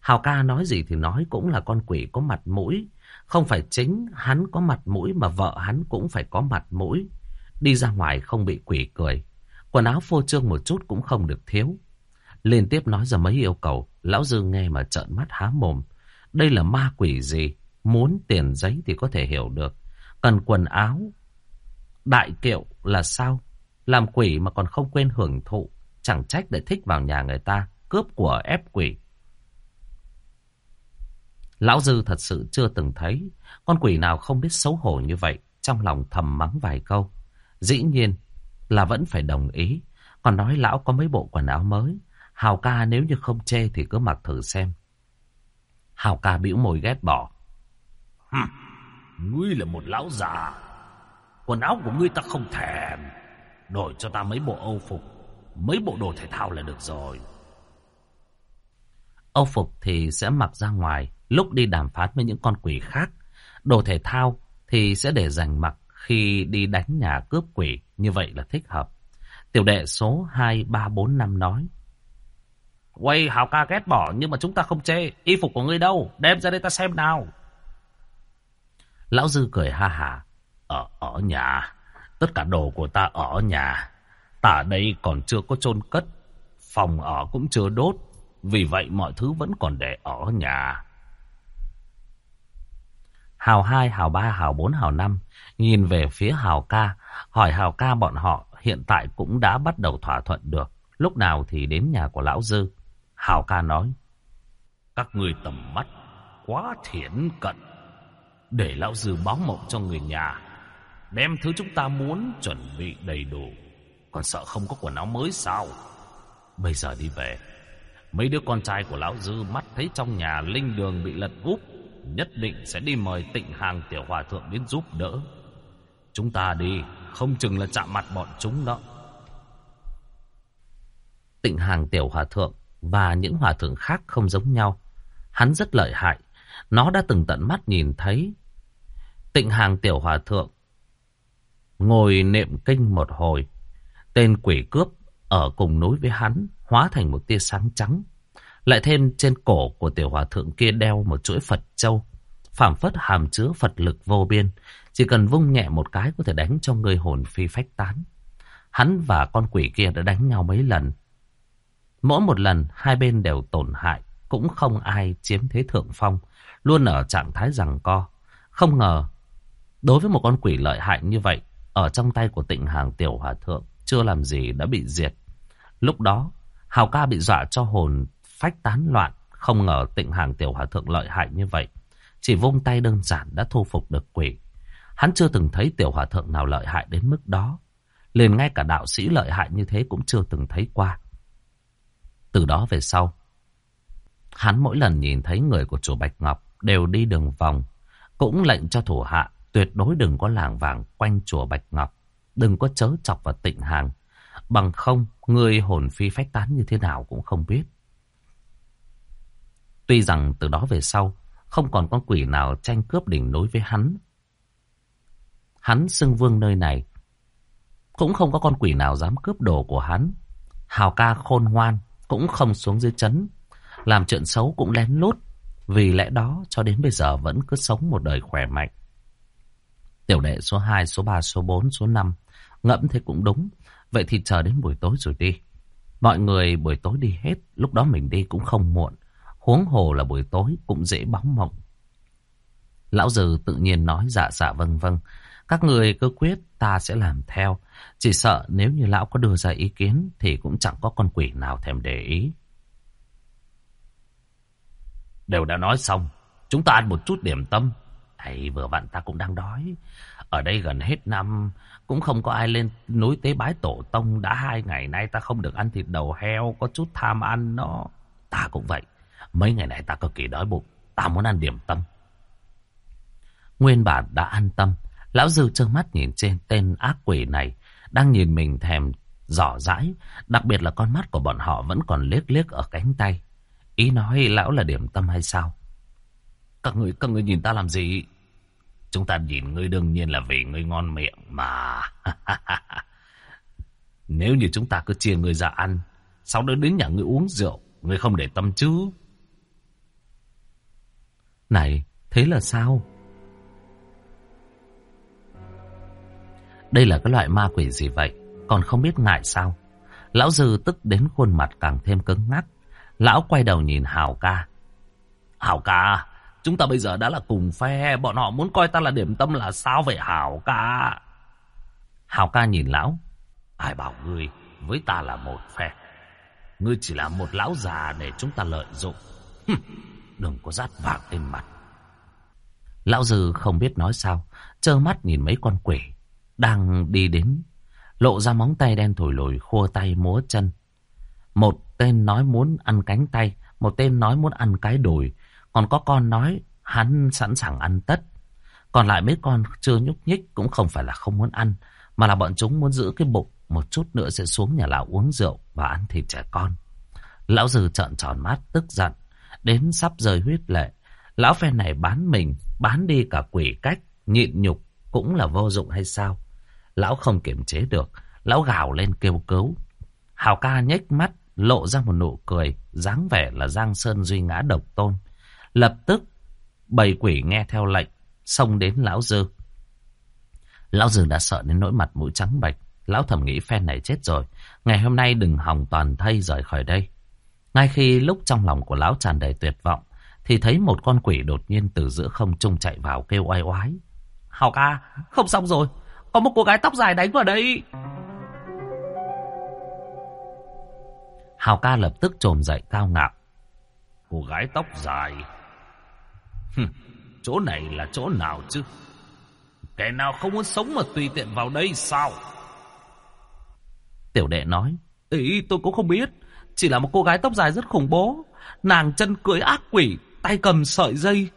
Speaker 1: Hào ca nói gì thì nói cũng là con quỷ có mặt mũi. Không phải chính hắn có mặt mũi mà vợ hắn cũng phải có mặt mũi. Đi ra ngoài không bị quỷ cười. Quần áo phô trương một chút cũng không được thiếu. Liên tiếp nói ra mấy yêu cầu. Lão Dư nghe mà trợn mắt há mồm. Đây là ma quỷ gì? Muốn tiền giấy thì có thể hiểu được. Cần quần áo. Đại kiệu là sao? Làm quỷ mà còn không quên hưởng thụ. Chẳng trách để thích vào nhà người ta. Cướp của ép quỷ. Lão Dư thật sự chưa từng thấy. Con quỷ nào không biết xấu hổ như vậy. Trong lòng thầm mắng vài câu. Dĩ nhiên là vẫn phải đồng ý. Còn nói lão có mấy bộ quần áo mới. Hào ca nếu như không chê thì cứ mặc thử xem. Hào ca bĩu môi ghét bỏ. Hừm, ngươi là một lão già. Quần áo của ngươi ta không thèm. Đổi cho ta mấy bộ âu phục. Mấy bộ đồ thể thao là được rồi. Âu phục thì sẽ mặc ra ngoài lúc đi đàm phán với những con quỷ khác. Đồ thể thao thì sẽ để dành mặc khi đi đánh nhà cướp quỷ. Như vậy là thích hợp. Tiểu đệ số 2, 3, 4, 5 nói. Quay hào ca ghét bỏ nhưng mà chúng ta không chê. Y phục của ngươi đâu? Đem ra đây ta xem nào. Lão Dư cười ha hả Ở, ở nhà. Tất cả đồ của ta ở nhà. Ta đây còn chưa có chôn cất. Phòng ở cũng chưa đốt. Vì vậy mọi thứ vẫn còn để ở nhà. Hào 2, Hào 3, Hào 4, Hào 5 nhìn về phía Hào ca, hỏi Hào ca bọn họ hiện tại cũng đã bắt đầu thỏa thuận được. Lúc nào thì đến nhà của Lão Dư. Hào ca nói. Các người tầm mắt quá thiển cận. Để lão dư báo mộng cho người nhà. Đem thứ chúng ta muốn chuẩn bị đầy đủ. Còn sợ không có quần áo mới sao? Bây giờ đi về. Mấy đứa con trai của lão dư mắt thấy trong nhà linh đường bị lật úp. Nhất định sẽ đi mời tịnh hàng tiểu hòa thượng đến giúp đỡ. Chúng ta đi, không chừng là chạm mặt bọn chúng đó. Tịnh hàng tiểu hòa thượng và những hòa thượng khác không giống nhau. Hắn rất lợi hại. Nó đã từng tận mắt nhìn thấy tịnh hàng tiểu hòa thượng ngồi niệm kinh một hồi. Tên quỷ cướp ở cùng núi với hắn hóa thành một tia sáng trắng. Lại thêm trên cổ của tiểu hòa thượng kia đeo một chuỗi Phật châu. phảng phất hàm chứa Phật lực vô biên. Chỉ cần vung nhẹ một cái có thể đánh cho người hồn phi phách tán. Hắn và con quỷ kia đã đánh nhau mấy lần. Mỗi một lần hai bên đều tổn hại, cũng không ai chiếm thế thượng phong, luôn ở trạng thái rằng co. Không ngờ, Đối với một con quỷ lợi hại như vậy, ở trong tay của tịnh hàng tiểu hòa thượng, chưa làm gì đã bị diệt. Lúc đó, Hào ca bị dọa cho hồn phách tán loạn, không ngờ tịnh hàng tiểu hòa thượng lợi hại như vậy. Chỉ vung tay đơn giản đã thu phục được quỷ. Hắn chưa từng thấy tiểu hòa thượng nào lợi hại đến mức đó. Liền ngay cả đạo sĩ lợi hại như thế cũng chưa từng thấy qua. Từ đó về sau, hắn mỗi lần nhìn thấy người của chùa Bạch Ngọc đều đi đường vòng, cũng lệnh cho thủ hạ tuyệt đối đừng có làng vàng quanh chùa Bạch Ngọc, đừng có chớ chọc vào tịnh hàng. Bằng không, người hồn phi phách tán như thế nào cũng không biết. Tuy rằng từ đó về sau, không còn con quỷ nào tranh cướp đỉnh núi với hắn. Hắn xưng vương nơi này, cũng không có con quỷ nào dám cướp đồ của hắn. Hào ca khôn ngoan, cũng không xuống dưới chấn. Làm chuyện xấu cũng lén lút. Vì lẽ đó cho đến bây giờ vẫn cứ sống một đời khỏe mạnh. Tiểu đệ số 2, số 3, số 4, số 5. Ngẫm thế cũng đúng. Vậy thì chờ đến buổi tối rồi đi. Mọi người buổi tối đi hết. Lúc đó mình đi cũng không muộn. Huống hồ là buổi tối cũng dễ bóng mộng. Lão Dừ tự nhiên nói dạ dạ vâng vâng. Các người cứ quyết ta sẽ làm theo. Chỉ sợ nếu như lão có đưa ra ý kiến thì cũng chẳng có con quỷ nào thèm để ý. Đều đã nói xong. Chúng ta ăn một chút điểm tâm. Hay vừa vặn ta cũng đang đói. Ở đây gần hết năm cũng không có ai lên núi tế bái tổ tông. Đã hai ngày nay ta không được ăn thịt đầu heo. Có chút tham ăn nó. Ta cũng vậy. Mấy ngày này ta cực kỳ đói bụng. Ta muốn ăn điểm tâm. Nguyên bản đã an tâm. Lão Dư trơ mắt nhìn trên tên ác quỷ này. Đang nhìn mình thèm rõ dãi. Đặc biệt là con mắt của bọn họ vẫn còn liếc liếc ở cánh tay. Ý nói lão là điểm tâm hay sao? Các người, các người nhìn ta làm gì? Chúng ta nhìn ngươi đương nhiên là vì ngươi ngon miệng mà. Nếu như chúng ta cứ chia ngươi ra ăn, sau đó đến nhà ngươi uống rượu, ngươi không để tâm chứ. Này, thế là sao? Đây là cái loại ma quỷ gì vậy? Còn không biết ngại sao? Lão Dư tức đến khuôn mặt càng thêm cứng ngắc. Lão quay đầu nhìn Hào ca. Hào ca, chúng ta bây giờ đã là cùng phe. Bọn họ muốn coi ta là điểm tâm là sao vậy Hào ca? Hào ca nhìn lão. Ai bảo ngươi với ta là một phe. Ngươi chỉ là một lão già để chúng ta lợi dụng. Hừm, đừng có rát vàng lên mặt. Lão Dư không biết nói sao. Trơ mắt nhìn mấy con quỷ. Đang đi đến. Lộ ra móng tay đen thổi lồi khua tay múa chân. Một tên nói muốn ăn cánh tay, một tên nói muốn ăn cái đùi, còn có con nói hắn sẵn sàng ăn tất. Còn lại mấy con chưa nhúc nhích cũng không phải là không muốn ăn, mà là bọn chúng muốn giữ cái bụng, một chút nữa sẽ xuống nhà lão uống rượu và ăn thịt trẻ con. Lão Dừ trợn tròn mắt tức giận, đến sắp rơi huyết lệ. Lão phe này bán mình, bán đi cả quỷ cách, nhịn nhục cũng là vô dụng hay sao? Lão không kiềm chế được, lão gào lên kêu cứu. Hào ca nhếch mắt, lộ ra một nụ cười, dáng vẻ là Giang Sơn duy ngã độc tôn. Lập tức, bầy quỷ nghe theo lệnh, xông đến lão dư. Lão dư đã sợ đến nỗi mặt mũi trắng bệch. Lão thầm nghĩ phen này chết rồi. Ngày hôm nay đừng hòng toàn thây rời khỏi đây. Ngay khi lúc trong lòng của lão tràn đầy tuyệt vọng, thì thấy một con quỷ đột nhiên từ giữa không trung chạy vào kêu oai oái. Hào ca, không xong rồi. Có một cô gái tóc dài đánh vào đây. Hào ca lập tức trồm dậy cao ngạo. Cô gái tóc dài. Chỗ này là chỗ nào chứ? Kẻ nào không muốn sống mà tùy tiện vào đây sao? Tiểu đệ nói. Ý tôi cũng không biết. Chỉ là một cô gái tóc dài rất khủng bố. Nàng chân cưỡi ác quỷ, tay cầm sợi dây.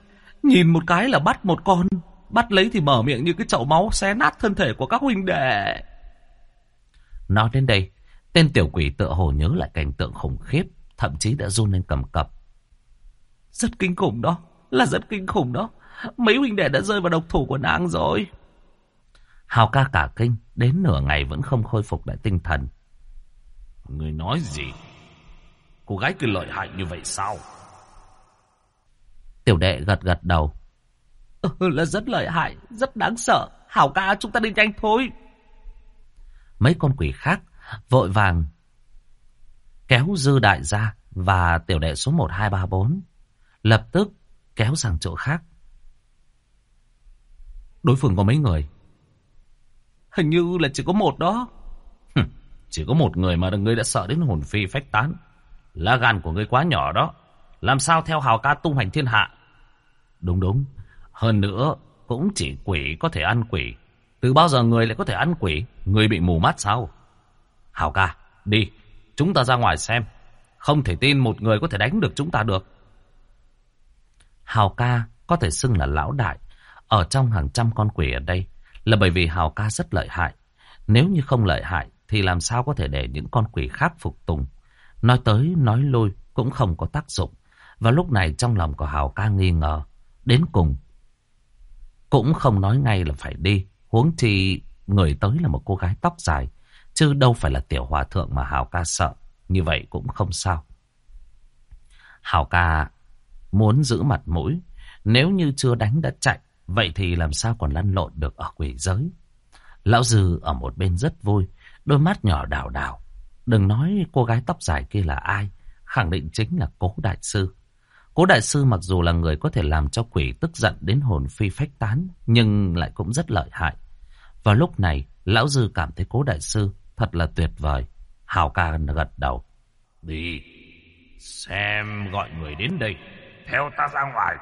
Speaker 1: Nhìn một cái là bắt một con. Bắt lấy thì mở miệng như cái chậu máu xé nát thân thể của các huynh đệ. Nói đến đây, Tên tiểu quỷ tựa hồ nhớ lại cảnh tượng khủng khiếp, thậm chí đã run lên cầm cập. Rất kinh khủng đó, là rất kinh khủng đó. Mấy huynh đệ đã rơi vào độc thủ của nàng rồi. Hào ca cả kinh, đến nửa ngày vẫn không khôi phục lại tinh thần. Người nói gì? Cô gái kia lợi hại như vậy sao? Tiểu đệ gật gật đầu. Ừ, là rất lợi hại, rất đáng sợ. Hảo ca chúng ta đi nhanh thôi. Mấy con quỷ khác vội vàng kéo dư đại ra và tiểu đệ số 1, 2, 3, 4 lập tức kéo sang chỗ khác. Đối phương có mấy người? Hình như là chỉ có một đó. chỉ có một người mà ngươi đã sợ đến hồn phi phách tán. Lá gan của ngươi quá nhỏ đó. Làm sao theo hào ca tung hành thiên hạ? Đúng đúng. Hơn nữa, cũng chỉ quỷ có thể ăn quỷ. Từ bao giờ người lại có thể ăn quỷ? Người bị mù mắt sao? Hào ca, đi. Chúng ta ra ngoài xem. Không thể tin một người có thể đánh được chúng ta được. Hào ca có thể xưng là lão đại. Ở trong hàng trăm con quỷ ở đây là bởi vì Hào ca rất lợi hại. Nếu như không lợi hại thì làm sao có thể để những con quỷ khác phục tùng. Nói tới nói lui cũng không có tác dụng. Và lúc này trong lòng của Hào ca nghi ngờ. Đến cùng cũng không nói ngay là phải đi. Huống chi người tới là một cô gái tóc dài. Chứ đâu phải là tiểu hòa thượng mà Hào ca sợ. Như vậy cũng không sao. Hào ca muốn giữ mặt mũi. Nếu như chưa đánh đã chạy. Vậy thì làm sao còn lăn lộn được ở quỷ giới. Lão Dư ở một bên rất vui. Đôi mắt nhỏ đào đào. Đừng nói cô gái tóc dài kia là ai. Khẳng định chính là cố đại sư. Cố đại sư mặc dù là người có thể làm cho quỷ tức giận đến hồn phi phách tán. Nhưng lại cũng rất lợi hại. Vào lúc này, lão Dư cảm thấy cố đại sư thật là tuyệt vời. Hào ca gật đầu.
Speaker 2: Đi, xem gọi người đến đây. Theo ta ra ngoài.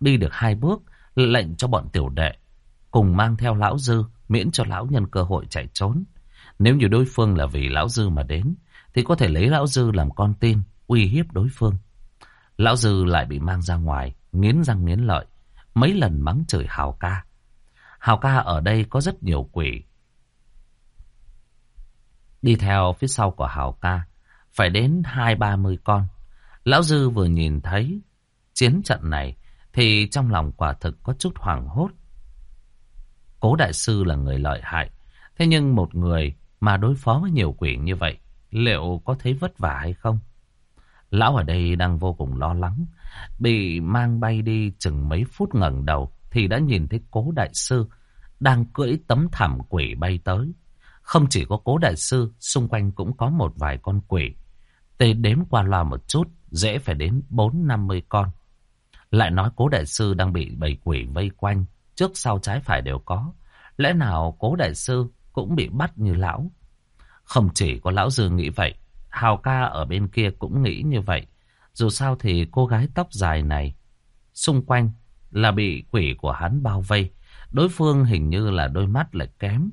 Speaker 1: Đi được hai bước, lệnh cho bọn tiểu đệ. Cùng mang theo lão dư, miễn cho lão nhân cơ hội chạy trốn. Nếu như đối phương là vì lão dư mà đến, thì có thể lấy lão dư làm con tin, uy hiếp đối phương. Lão dư lại bị mang ra ngoài, nghiến răng nghiến lợi, mấy lần mắng chửi Hào ca. Hào ca ở đây có rất nhiều quỷ, Đi theo phía sau của Hào ca, phải đến hai ba mươi con. Lão Dư vừa nhìn thấy chiến trận này, thì trong lòng quả thực có chút hoảng hốt. Cố đại sư là người lợi hại, thế nhưng một người mà đối phó với nhiều quỷ như vậy, liệu có thấy vất vả hay không? Lão ở đây đang vô cùng lo lắng, bị mang bay đi chừng mấy phút ngẩng đầu thì đã nhìn thấy cố đại sư đang cưỡi tấm thảm quỷ bay tới. Không chỉ có cố đại sư, xung quanh cũng có một vài con quỷ. Tê đếm qua loa một chút, dễ phải đến bốn năm mươi con. Lại nói cố đại sư đang bị bầy quỷ vây quanh, trước sau trái phải đều có. Lẽ nào cố đại sư cũng bị bắt như lão? Không chỉ có lão dư nghĩ vậy, Hào ca ở bên kia cũng nghĩ như vậy. Dù sao thì cô gái tóc dài này, xung quanh là bị quỷ của hắn bao vây. Đối phương hình như là đôi mắt lại kém,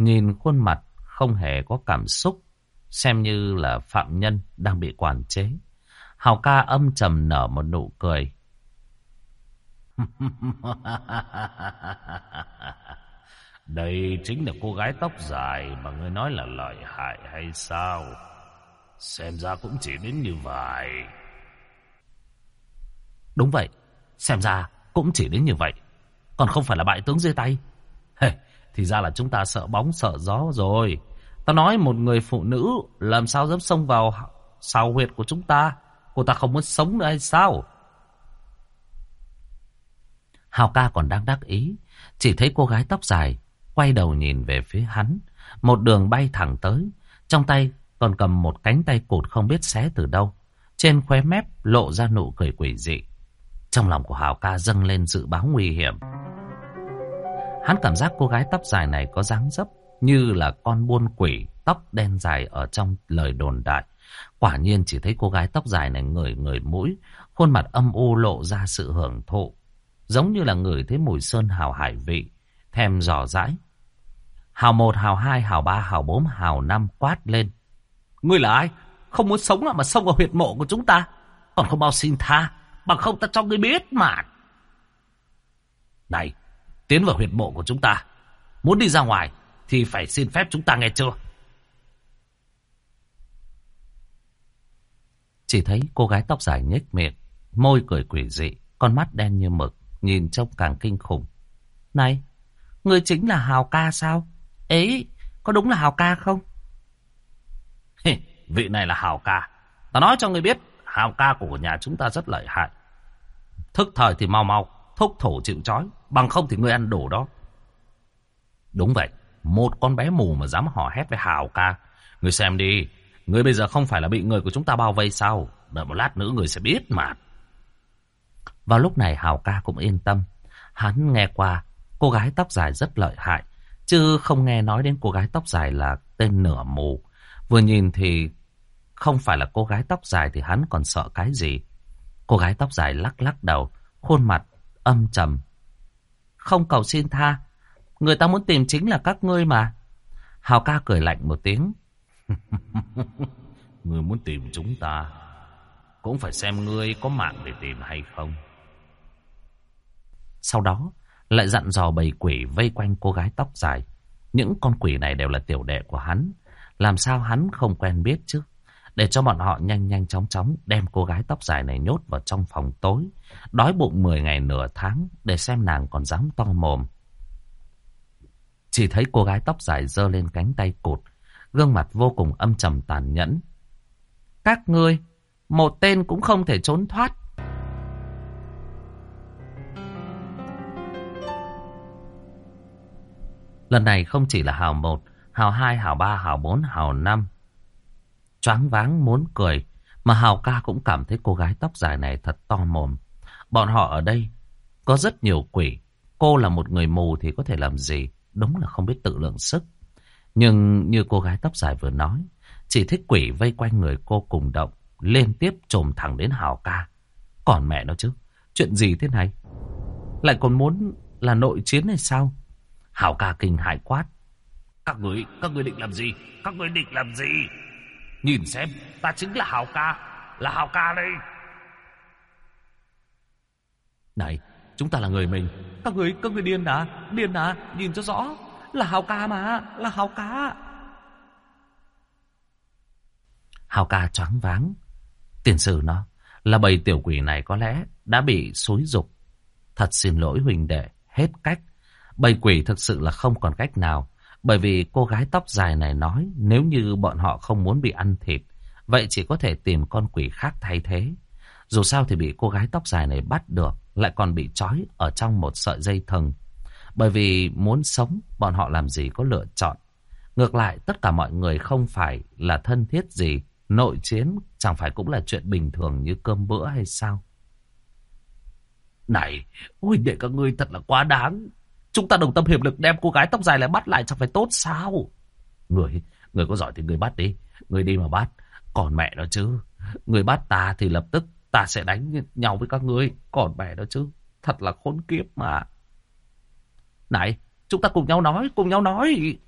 Speaker 1: Nhìn khuôn mặt không hề có cảm xúc, xem như là phạm nhân đang bị quản chế. Hào ca âm trầm nở một nụ cười.
Speaker 2: Đây chính là cô gái tóc dài mà ngươi nói là lợi hại hay sao? Xem ra cũng chỉ đến như vậy.
Speaker 1: Đúng vậy, xem ra cũng chỉ đến như vậy. Còn không phải là bại tướng dưới tay. Hey, thì ra là chúng ta sợ bóng sợ gió rồi. Ta nói một người phụ nữ làm sao dám xông vào sao huyệt của chúng ta. Cô ta không muốn sống nữa hay sao? Hào ca còn đang đắc ý. Chỉ thấy cô gái tóc dài quay đầu nhìn về phía hắn. Một đường bay thẳng tới. Trong tay còn cầm một cánh tay cụt không biết xé từ đâu. Trên khóe mép lộ ra nụ cười quỷ dị. Trong lòng của Hào ca dâng lên dự báo nguy hiểm. Hắn cảm giác cô gái tóc dài này có dáng dấp như là con buôn quỷ tóc đen dài ở trong lời đồn đại. Quả nhiên chỉ thấy cô gái tóc dài này ngửi ngửi mũi, khuôn mặt âm u lộ ra sự hưởng thụ. Giống như là người thấy mùi sơn hào hải vị, thèm dò dãi. Hào một, hào hai, hào ba, hào bốn, hào năm quát lên. Ngươi là ai? Không muốn sống mà xông vào huyệt mộ của chúng ta. Còn không bao xin tha, bằng không ta cho ngươi biết mà. Này, tiến vào huyệt mộ của chúng ta. Muốn đi ra ngoài thì phải xin phép chúng ta nghe chưa? Chỉ thấy cô gái tóc dài nhếch miệng, môi cười quỷ dị, con mắt đen như mực, nhìn trông càng kinh khủng. Này, người chính là Hào ca sao? Ấy, có đúng là Hào ca không? vị này là Hào ca. Ta nói cho người biết, Hào ca của nhà chúng ta rất lợi hại. Thức thời thì mau mau, thúc thổ chịu trói. Bằng không thì ngươi ăn đổ đó. Đúng vậy. Một con bé mù mà dám hò hét với Hào ca. Ngươi xem đi. Ngươi bây giờ không phải là bị người của chúng ta bao vây sao? Đợi một lát nữa người sẽ biết mà. Vào lúc này Hào ca cũng yên tâm. Hắn nghe qua cô gái tóc dài rất lợi hại, chứ không nghe nói đến cô gái tóc dài là tên nửa mù. Vừa nhìn thì không phải là cô gái tóc dài thì hắn còn sợ cái gì. Cô gái tóc dài lắc lắc đầu, khuôn mặt âm trầm. Không cầu xin tha, người ta muốn tìm chính là các ngươi mà. Hào ca cười lạnh một tiếng.
Speaker 2: người muốn tìm chúng ta, cũng phải xem ngươi có mạng để tìm hay không.
Speaker 1: Sau đó, lại dặn dò bầy quỷ vây quanh cô gái tóc dài. Những con quỷ này đều là tiểu đệ của hắn. Làm sao hắn không quen biết chứ? Để cho bọn họ nhanh nhanh chóng chóng đem cô gái tóc dài này nhốt vào trong phòng tối. Đói bụng 10 ngày nửa tháng để xem nàng còn dám to mồm. Chỉ thấy cô gái tóc dài giơ lên cánh tay cụt. Gương mặt vô cùng âm trầm tàn nhẫn. Các ngươi, một tên cũng không thể trốn thoát. Lần này không chỉ là hào 1, hào 2, hào 3, hào 4, hào 5. Choáng váng muốn cười, mà hào ca cũng cảm thấy cô gái tóc dài này thật to mồm. Bọn họ ở đây có rất nhiều quỷ. Cô là một người mù thì có thể làm gì? Đúng là không biết tự lượng sức. Nhưng như cô gái tóc dài vừa nói, chỉ thích quỷ vây quanh người cô cùng động, liên tiếp trồm thẳng đến hào ca. Còn mẹ nó chứ, chuyện gì thế này? Lại còn muốn là nội chiến hay sao? Hảo ca kinh hại quát.
Speaker 2: Các người, các người định làm gì? Các người định làm gì? Nhìn xem, ta chính là Hảo ca, là Hảo ca đây.
Speaker 1: Này, chúng ta là người mình. Các người, các người điên à? Điên à? Nhìn cho rõ. Là hào ca mà, là hào ca. hào ca choáng váng. Tiền sử nó là bầy tiểu quỷ này có lẽ đã bị xối dục. Thật xin lỗi huỳnh đệ, hết cách. Bầy quỷ thực sự là không còn cách nào. Bởi vì cô gái tóc dài này nói nếu như bọn họ không muốn bị ăn thịt, vậy chỉ có thể tìm con quỷ khác thay thế. Dù sao thì bị cô gái tóc dài này bắt được, lại còn bị trói ở trong một sợi dây thừng. Bởi vì muốn sống, bọn họ làm gì có lựa chọn. Ngược lại, tất cả mọi người không phải là thân thiết gì. Nội chiến chẳng phải cũng là chuyện bình thường như cơm bữa hay sao?
Speaker 2: Này, ôi để các ngươi thật là quá đáng. Chúng ta đồng tâm hiệp lực đem cô gái tóc dài lại bắt lại chẳng phải tốt sao? Người, người có giỏi thì người bắt đi. Người đi mà bắt. Còn mẹ nó chứ. Người bắt ta thì lập tức ta sẽ đánh nhau với các ngươi. Còn mẹ nó chứ. Thật là khốn kiếp mà.
Speaker 1: Này, chúng ta cùng nhau nói, cùng nhau nói.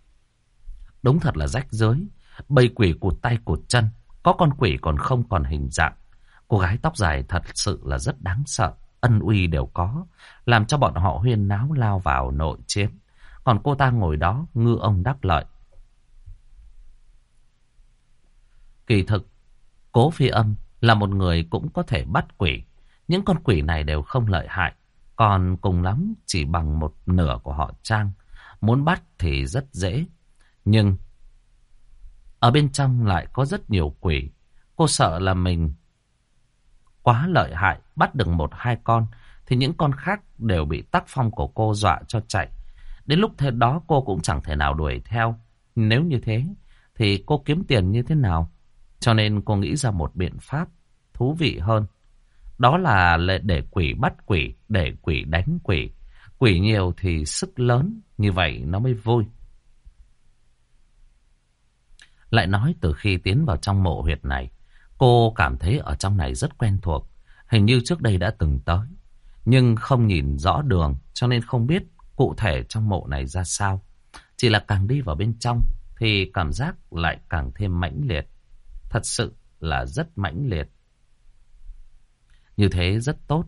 Speaker 1: Đúng thật là rách giới. Bầy quỷ cụt tay cụt chân. Có con quỷ còn không còn hình dạng. Cô gái tóc dài thật sự là rất đáng sợ ân uy đều có, làm cho bọn họ huyên náo lao vào nội chiến. Còn cô ta ngồi đó ngư ông đắc lợi. Kỳ thực, cố phi âm là một người cũng có thể bắt quỷ. Những con quỷ này đều không lợi hại, còn cùng lắm chỉ bằng một nửa của họ trang. Muốn bắt thì rất dễ, nhưng ở bên trong lại có rất nhiều quỷ. Cô sợ là mình quá lợi hại, bắt được một hai con, thì những con khác đều bị tác phong của cô dọa cho chạy. Đến lúc thế đó cô cũng chẳng thể nào đuổi theo. Nếu như thế, thì cô kiếm tiền như thế nào? Cho nên cô nghĩ ra một biện pháp thú vị hơn. Đó là để quỷ bắt quỷ, để quỷ đánh quỷ. Quỷ nhiều thì sức lớn, như vậy nó mới vui. Lại nói từ khi tiến vào trong mộ huyệt này, Cô cảm thấy ở trong này rất quen thuộc. Hình như trước đây đã từng tới. Nhưng không nhìn rõ đường cho nên không biết cụ thể trong mộ này ra sao. Chỉ là càng đi vào bên trong thì cảm giác lại càng thêm mãnh liệt. Thật sự là rất mãnh liệt. Như thế rất tốt.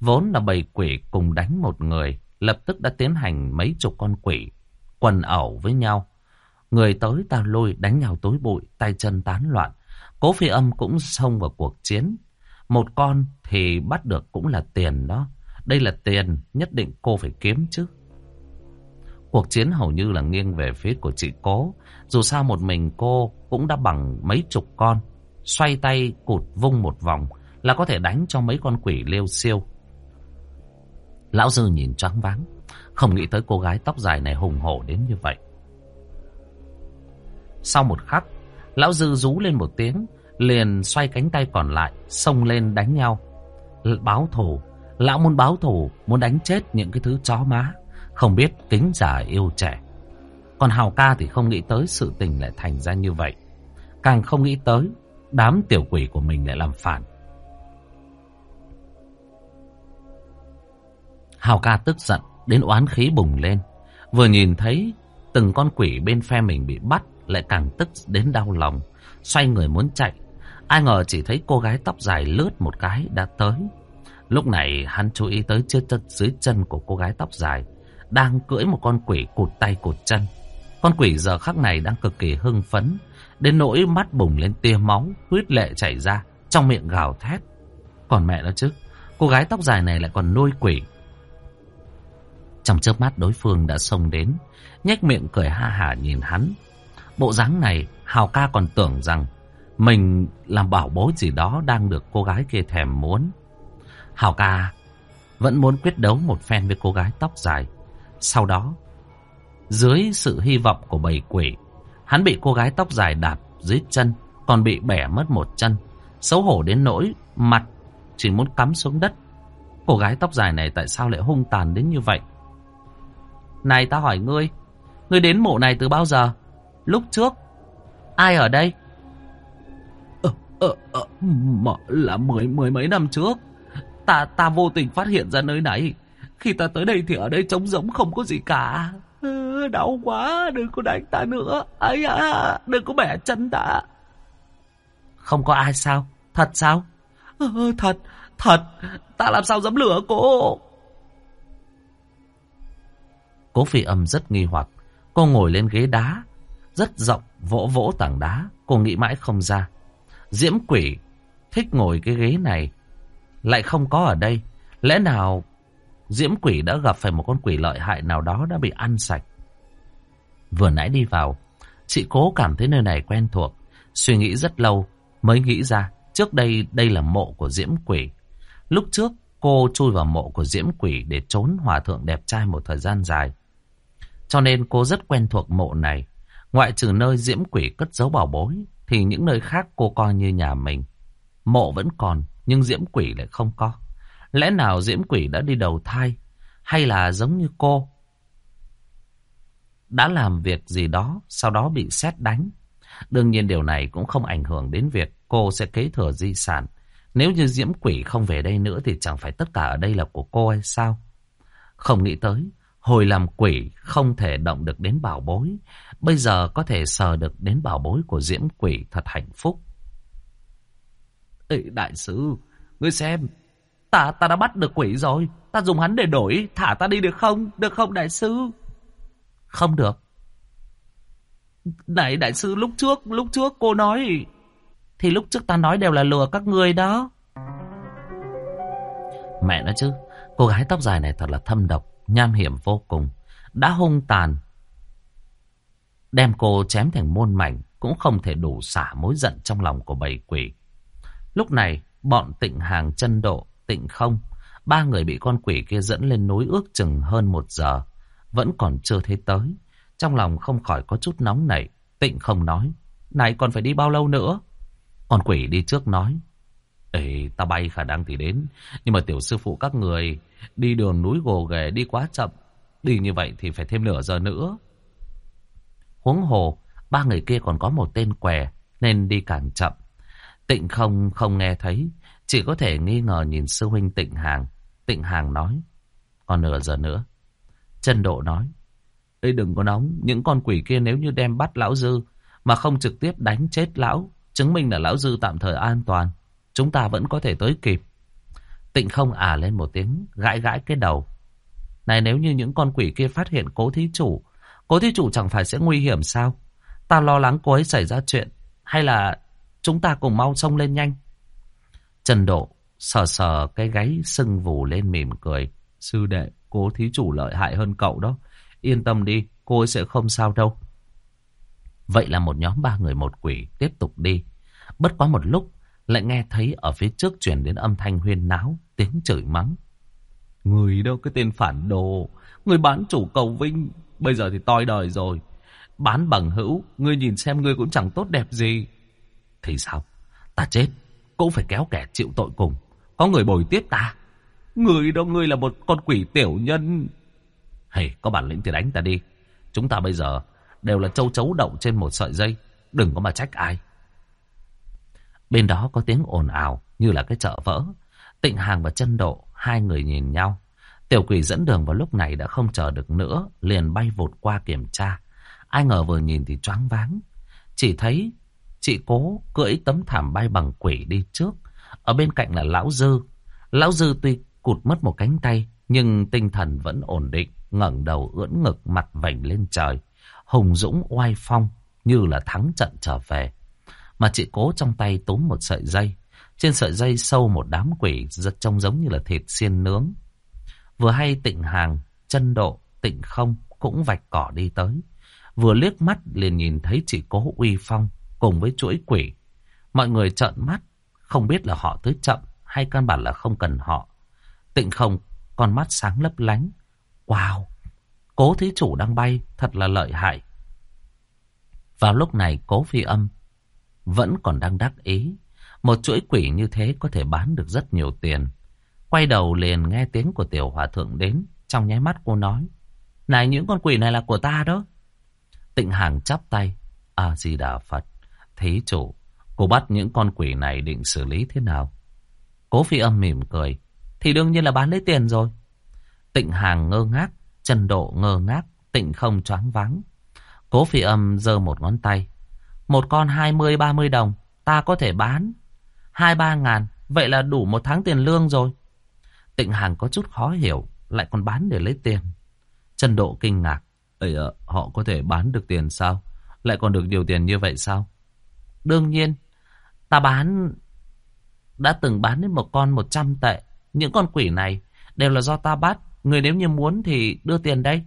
Speaker 1: Vốn là bầy quỷ cùng đánh một người. Lập tức đã tiến hành mấy chục con quỷ. Quần ẩu với nhau. Người tới ta lôi đánh nhau tối bụi. Tay chân tán loạn. Cố phi âm cũng xông vào cuộc chiến. Một con thì bắt được cũng là tiền đó. Đây là tiền, nhất định cô phải kiếm chứ. Cuộc chiến hầu như là nghiêng về phía của chị cố. Dù sao một mình cô cũng đã bằng mấy chục con. Xoay tay cụt vung một vòng là có thể đánh cho mấy con quỷ lêu siêu. Lão Dư nhìn choáng váng. Không nghĩ tới cô gái tóc dài này hùng hổ đến như vậy. Sau một khắc, Lão Dư rú lên một tiếng, liền xoay cánh tay còn lại, xông lên đánh nhau. Báo thù, Lão muốn báo thù, muốn đánh chết những cái thứ chó má, không biết kính già yêu trẻ. Còn Hào ca thì không nghĩ tới sự tình lại thành ra như vậy. Càng không nghĩ tới, đám tiểu quỷ của mình lại làm phản. Hào ca tức giận, đến oán khí bùng lên. Vừa nhìn thấy từng con quỷ bên phe mình bị bắt, lại càng tức đến đau lòng. Xoay người muốn chạy, ai ngờ chỉ thấy cô gái tóc dài lướt một cái đã tới. Lúc này hắn chú ý tới chiếc chân dưới chân của cô gái tóc dài, đang cưỡi một con quỷ cụt tay cụt chân. Con quỷ giờ khắc này đang cực kỳ hưng phấn, đến nỗi mắt bùng lên tia máu, huyết lệ chảy ra, trong miệng gào thét. Còn mẹ nó chứ, cô gái tóc dài này lại còn nuôi quỷ. Trong chớp mắt đối phương đã xông đến, nhếch miệng cười ha hả nhìn hắn. Bộ dáng này, Hào ca còn tưởng rằng mình làm bảo bối gì đó đang được cô gái kia thèm muốn. Hào ca vẫn muốn quyết đấu một phen với cô gái tóc dài. Sau đó, dưới sự hy vọng của bầy quỷ, hắn bị cô gái tóc dài đạp dưới chân, còn bị bẻ mất một chân. Xấu hổ đến nỗi, mặt chỉ muốn cắm xuống đất. Cô gái tóc dài này tại sao lại hung tàn đến như vậy? Này ta hỏi ngươi, ngươi đến mộ này từ bao giờ? Lúc trước, ai ở đây? Ờ, ờ, ờ, là mười, mười mấy năm trước. Ta, ta vô tình phát hiện ra nơi này. Khi ta tới đây thì ở đây trống giống không có gì cả. Đau quá, đừng có đánh ta nữa. ấy à, đừng có bẻ chân ta. Không có ai sao? Thật sao? Ừ, thật, thật. Ta làm sao dám lừa cô? Cố phi âm rất nghi hoặc. Cô ngồi lên ghế đá, rất rộng, vỗ vỗ tảng đá. Cô nghĩ mãi không ra. Diễm quỷ thích ngồi cái ghế này, lại không có ở đây. Lẽ nào Diễm quỷ đã gặp phải một con quỷ lợi hại nào đó đã bị ăn sạch. Vừa nãy đi vào, chị cố cảm thấy nơi này quen thuộc. Suy nghĩ rất lâu mới nghĩ ra trước đây đây là mộ của Diễm quỷ. Lúc trước cô chui vào mộ của Diễm quỷ để trốn hòa thượng đẹp trai một thời gian dài. Cho nên cô rất quen thuộc mộ này. Ngoại trừ nơi diễm quỷ cất giấu bảo bối, thì những nơi khác cô coi như nhà mình. Mộ vẫn còn, nhưng diễm quỷ lại không có. Lẽ nào diễm quỷ đã đi đầu thai, hay là giống như cô? Đã làm việc gì đó, sau đó bị xét đánh. Đương nhiên điều này cũng không ảnh hưởng đến việc cô sẽ kế thừa di sản. Nếu như diễm quỷ không về đây nữa thì chẳng phải tất cả ở đây là của cô hay sao? Không nghĩ tới, Hồi làm quỷ không thể động được đến bảo bối. Bây giờ có thể sờ được đến bảo bối của diễm quỷ thật hạnh phúc. Ê, đại sứ, ngươi xem. Ta, ta đã bắt được quỷ rồi. Ta dùng hắn để đổi. Thả ta đi được không? Được không đại sứ? Không được. Này đại sư lúc trước, lúc trước cô nói. Thì lúc trước ta nói đều là lừa các ngươi đó. Mẹ nó chứ, cô gái tóc dài này thật là thâm độc nham hiểm vô cùng, đã hung tàn. Đem cô chém thành muôn mảnh cũng không thể đủ xả mối giận trong lòng của bầy quỷ. Lúc này, bọn tịnh hàng chân độ, tịnh không, ba người bị con quỷ kia dẫn lên núi ước chừng hơn một giờ, vẫn còn chưa thấy tới. Trong lòng không khỏi có chút nóng nảy, tịnh không nói, này còn phải đi bao lâu nữa? Con quỷ đi trước nói, Ê, ta bay khả năng thì đến, nhưng mà tiểu sư phụ các người Đi đường núi gồ ghề đi quá chậm. Đi như vậy thì phải thêm nửa giờ nữa. Huống hồ, ba người kia còn có một tên què, nên đi càng chậm. Tịnh không không nghe thấy, chỉ có thể nghi ngờ nhìn sư huynh tịnh hàng. Tịnh hàng nói, còn nửa giờ nữa. Chân độ nói, Ê đừng có nóng, những con quỷ kia nếu như đem bắt lão dư, mà không trực tiếp đánh chết lão, chứng minh là lão dư tạm thời an toàn. Chúng ta vẫn có thể tới kịp. Tịnh không à lên một tiếng, gãi gãi cái đầu. Này nếu như những con quỷ kia phát hiện cố thí chủ, cố thí chủ chẳng phải sẽ nguy hiểm sao? Ta lo lắng cô ấy xảy ra chuyện, hay là chúng ta cùng mau xông lên nhanh? Trần Độ sờ sờ cái gáy sưng vù lên mỉm cười. Sư đệ, cố thí chủ lợi hại hơn cậu đó. Yên tâm đi, cô ấy sẽ không sao đâu. Vậy là một nhóm ba người một quỷ tiếp tục đi. Bất quá một lúc, lại nghe thấy ở phía trước chuyển đến âm thanh huyên náo, tiếng chửi mắng. Người đâu cái tên phản đồ, người bán chủ cầu vinh, bây giờ thì toi đời rồi. Bán bằng hữu, ngươi nhìn xem ngươi cũng chẳng tốt đẹp gì. Thì sao? Ta chết, cũng phải kéo kẻ chịu tội cùng. Có người bồi tiếp ta.
Speaker 2: Người đó ngươi là một con quỷ tiểu nhân. Hey, có bản lĩnh thì đánh ta đi. Chúng ta bây giờ đều là châu chấu đậu trên một sợi dây. Đừng có mà trách ai.
Speaker 1: Bên đó có tiếng ồn ào như là cái chợ vỡ. Tịnh Hàng và chân độ, hai người nhìn nhau. Tiểu quỷ dẫn đường vào lúc này đã không chờ được nữa, liền bay vụt qua kiểm tra. Ai ngờ vừa nhìn thì choáng váng. Chỉ thấy chị cố cưỡi tấm thảm bay bằng quỷ đi trước. Ở bên cạnh là Lão Dư. Lão Dư tuy cụt mất một cánh tay, nhưng tinh thần vẫn ổn định, ngẩng đầu ưỡn ngực mặt vảnh lên trời. Hùng Dũng oai phong như là thắng trận trở về. Mà chị cố trong tay túm một sợi dây. Trên sợi dây sâu một đám quỷ rất trông giống như là thịt xiên nướng. Vừa hay tịnh hàng, chân độ, tịnh không cũng vạch cỏ đi tới. Vừa liếc mắt liền nhìn thấy chị cố uy phong cùng với chuỗi quỷ. Mọi người trợn mắt, không biết là họ tới chậm hay căn bản là không cần họ. Tịnh không, con mắt sáng lấp lánh. Wow, cố thí chủ đang bay, thật là lợi hại. Vào lúc này cố phi âm vẫn còn đang đắc ý. Một chuỗi quỷ như thế có thể bán được rất nhiều tiền. Quay đầu liền nghe tiếng của tiểu hòa thượng đến. Trong nháy mắt cô nói. Này, những con quỷ này là của ta đó. Tịnh hàng chắp tay. A-di-đà Phật. thế chủ. Cô bắt những con quỷ này định xử lý thế nào? Cố phi âm mỉm cười. Thì đương nhiên là bán lấy tiền rồi. Tịnh hàng ngơ ngác. Chân độ ngơ ngác. Tịnh không choáng váng. Cố phi âm giơ một ngón tay. Một con hai mươi ba mươi đồng. Ta có thể bán. Hai ba ngàn. Vậy là đủ một tháng tiền lương rồi. Tịnh Hàng có chút khó hiểu, lại còn bán để lấy tiền. Trần Độ kinh ngạc. Ây à, ờ, họ có thể bán được tiền sao? Lại còn được nhiều tiền như vậy sao? Đương nhiên, ta bán... Đã từng bán đến một con 100 tệ. Những con quỷ này đều là do ta bắt. Người nếu như muốn thì đưa tiền đây.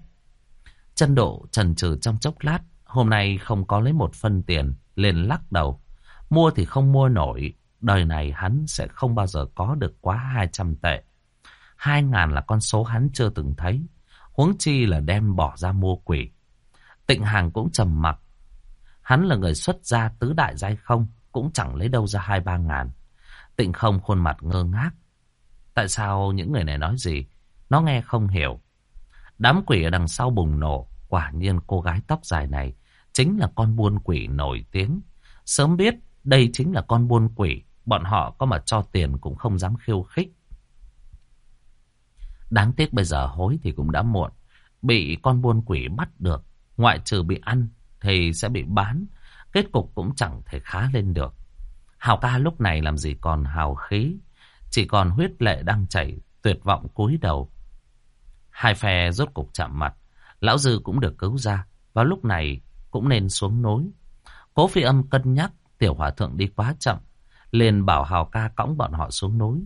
Speaker 1: Trần Độ trần trừ trong chốc lát. Hôm nay không có lấy một phân tiền. Liền lắc đầu. Mua thì không mua nổi. Đời này hắn sẽ không bao giờ có được quá 200 tệ. Hai ngàn là con số hắn chưa từng thấy. Huống chi là đem bỏ ra mua quỷ. Tịnh Hàng cũng trầm mặc. Hắn là người xuất gia tứ đại giai không. Cũng chẳng lấy đâu ra hai ba ngàn. Tịnh không khuôn mặt ngơ ngác. Tại sao những người này nói gì? Nó nghe không hiểu. Đám quỷ ở đằng sau bùng nổ. Quả nhiên cô gái tóc dài này chính là con buôn quỷ nổi tiếng. Sớm biết đây chính là con buôn quỷ. Bọn họ có mà cho tiền cũng không dám khiêu khích. Đáng tiếc bây giờ hối thì cũng đã muộn. Bị con buôn quỷ bắt được. Ngoại trừ bị ăn thì sẽ bị bán. Kết cục cũng chẳng thể khá lên được. Hào ca lúc này làm gì còn hào khí. Chỉ còn huyết lệ đang chảy, tuyệt vọng cúi đầu. Hai phe rốt cục chạm mặt. Lão Dư cũng được cứu ra. Vào lúc này cũng nên xuống nối. Cố phi âm cân nhắc tiểu hòa thượng đi quá chậm. Liền bảo Hào ca cõng bọn họ xuống nối.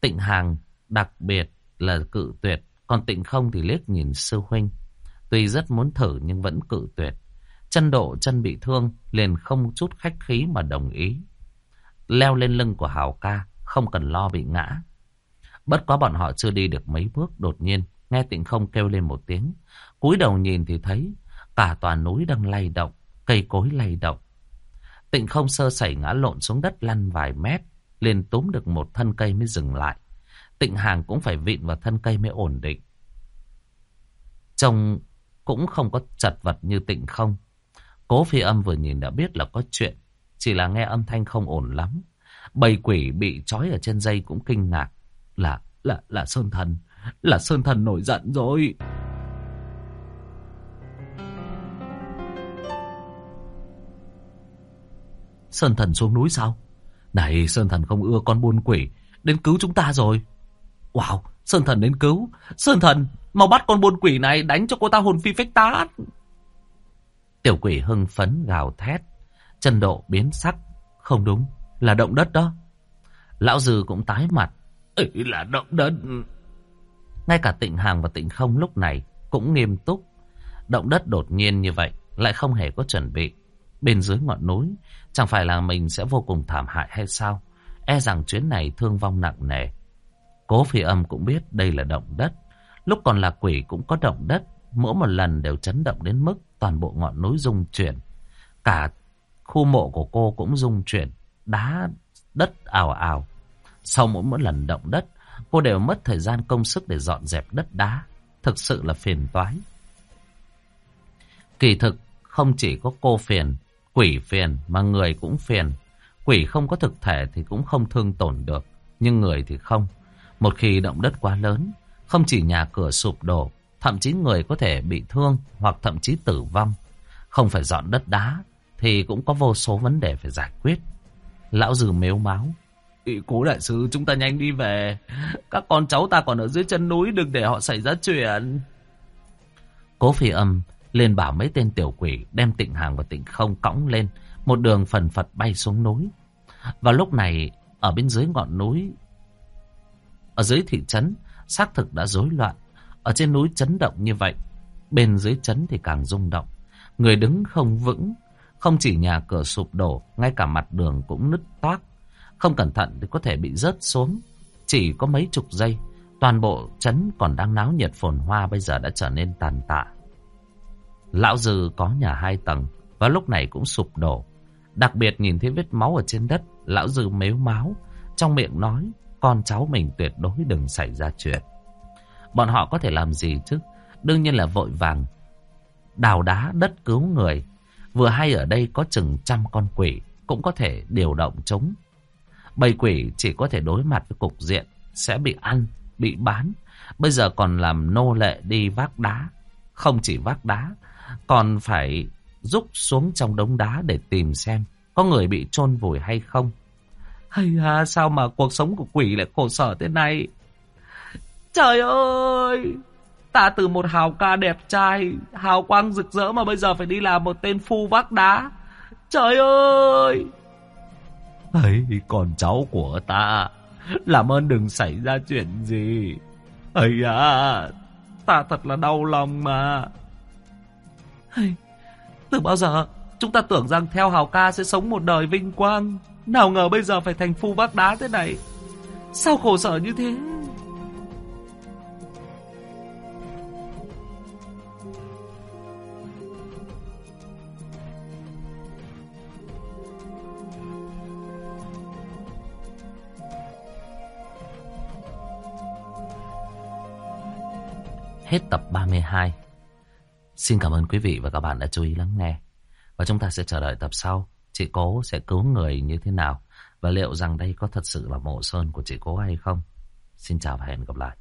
Speaker 1: Tịnh hàng đặc biệt là cự tuyệt, còn tịnh không thì liếc nhìn sư huynh. Tuy rất muốn thử nhưng vẫn cự tuyệt. Chân độ chân bị thương, liền không chút khách khí mà đồng ý. Leo lên lưng của Hào ca, không cần lo bị ngã. Bất quá bọn họ chưa đi được mấy bước, đột nhiên, nghe tịnh không kêu lên một tiếng. cúi đầu nhìn thì thấy, cả tòa núi đang lay động, cây cối lay động. Tịnh không sơ sẩy ngã lộn xuống đất lăn vài mét, liền túm được một thân cây mới dừng lại. Tịnh hàng cũng phải vịn vào thân cây mới ổn định. Trông cũng không có chật vật như tịnh không. Cố phi âm vừa nhìn đã biết là có chuyện. Chỉ là nghe âm thanh không ổn lắm. Bầy quỷ bị trói ở trên dây cũng kinh ngạc. Là, là, là Sơn Thần. Là Sơn Thần nổi giận rồi. Sơn Thần xuống núi sao? Này, Sơn Thần không ưa con buôn quỷ. Đến cứu chúng ta rồi. Wow, Sơn Thần đến cứu. Sơn Thần, mau bắt con buôn quỷ này đánh cho cô ta hồn phi phách tán. Tiểu quỷ hưng phấn gào thét. Chân độ biến sắc. Không đúng, là động đất đó. Lão Dư cũng tái mặt. Ấy là động đất. Ngay cả tịnh hàng và tịnh không lúc này cũng nghiêm túc. Động đất đột nhiên như vậy lại không hề có chuẩn bị. Bên dưới ngọn núi, chẳng phải là mình sẽ vô cùng thảm hại hay sao? E rằng chuyến này thương vong nặng nề. Cố phi âm cũng biết đây là động đất. Lúc còn là quỷ cũng có động đất. Mỗi một lần đều chấn động đến mức toàn bộ ngọn núi rung chuyển. Cả khu mộ của cô cũng rung chuyển. Đá, đất ảo ảo. Sau mỗi mỗi lần động đất, cô đều mất thời gian công sức để dọn dẹp đất đá. Thực sự là phiền toái. Kỳ thực, không chỉ có cô phiền, quỷ phiền mà người cũng phiền. Quỷ không có thực thể thì cũng không thương tổn được, nhưng người thì không. Một khi động đất quá lớn, không chỉ nhà cửa sụp đổ, thậm chí người có thể bị thương hoặc thậm chí tử vong. Không phải dọn đất đá thì cũng có vô số vấn đề phải giải quyết. Lão Dừ mếu máu.
Speaker 2: Cố đại sứ chúng ta nhanh đi về. Các con cháu ta còn ở dưới chân núi đừng để họ xảy ra chuyện.
Speaker 1: Cố phi âm lên bảo mấy tên tiểu quỷ đem tịnh hàng và tịnh không cõng lên. Một đường phần phật bay xuống núi. Và lúc này ở bên dưới ngọn núi, ở dưới thị trấn, xác thực đã rối loạn. Ở trên núi chấn động như vậy, bên dưới trấn thì càng rung động. Người đứng không vững, không chỉ nhà cửa sụp đổ, ngay cả mặt đường cũng nứt toác. Không cẩn thận thì có thể bị rớt xuống. Chỉ có mấy chục giây, toàn bộ trấn còn đang náo nhiệt phồn hoa bây giờ đã trở nên tàn tạ. Lão Dư có nhà hai tầng và lúc này cũng sụp đổ. Đặc biệt nhìn thấy vết máu ở trên đất, lão Dư mếu máu, trong miệng nói con cháu mình tuyệt đối đừng xảy ra chuyện. Bọn họ có thể làm gì chứ? Đương nhiên là vội vàng đào đá đất cứu người. Vừa hay ở đây có chừng trăm con quỷ cũng có thể điều động chúng. Bầy quỷ chỉ có thể đối mặt với cục diện sẽ bị ăn, bị bán. Bây giờ còn làm nô lệ đi vác đá. Không chỉ vác đá, còn phải rúc xuống trong đống đá để tìm xem có người bị chôn vùi hay không.
Speaker 2: Hay à, sao mà cuộc sống của quỷ lại khổ sở thế này? Trời ơi! Ta từ một hào ca đẹp trai, hào quang rực rỡ mà bây giờ phải đi làm một tên phu vác đá. Trời ơi! ấy con cháu của ta, làm ơn đừng xảy ra chuyện gì. ấy à, ta thật là đau lòng mà. Hey, từ bao giờ chúng ta tưởng rằng theo hào ca sẽ sống một đời vinh quang. Nào ngờ bây giờ phải thành phu vác đá thế này. Sao khổ sở như thế?
Speaker 1: Hết tập 32. Xin cảm ơn quý vị và các bạn đã chú ý lắng nghe. Và chúng ta sẽ chờ đợi tập sau. Chị Cố sẽ cứu người như thế nào? Và liệu rằng đây có thật sự là mộ sơn của chị Cố hay không? Xin chào và hẹn gặp lại.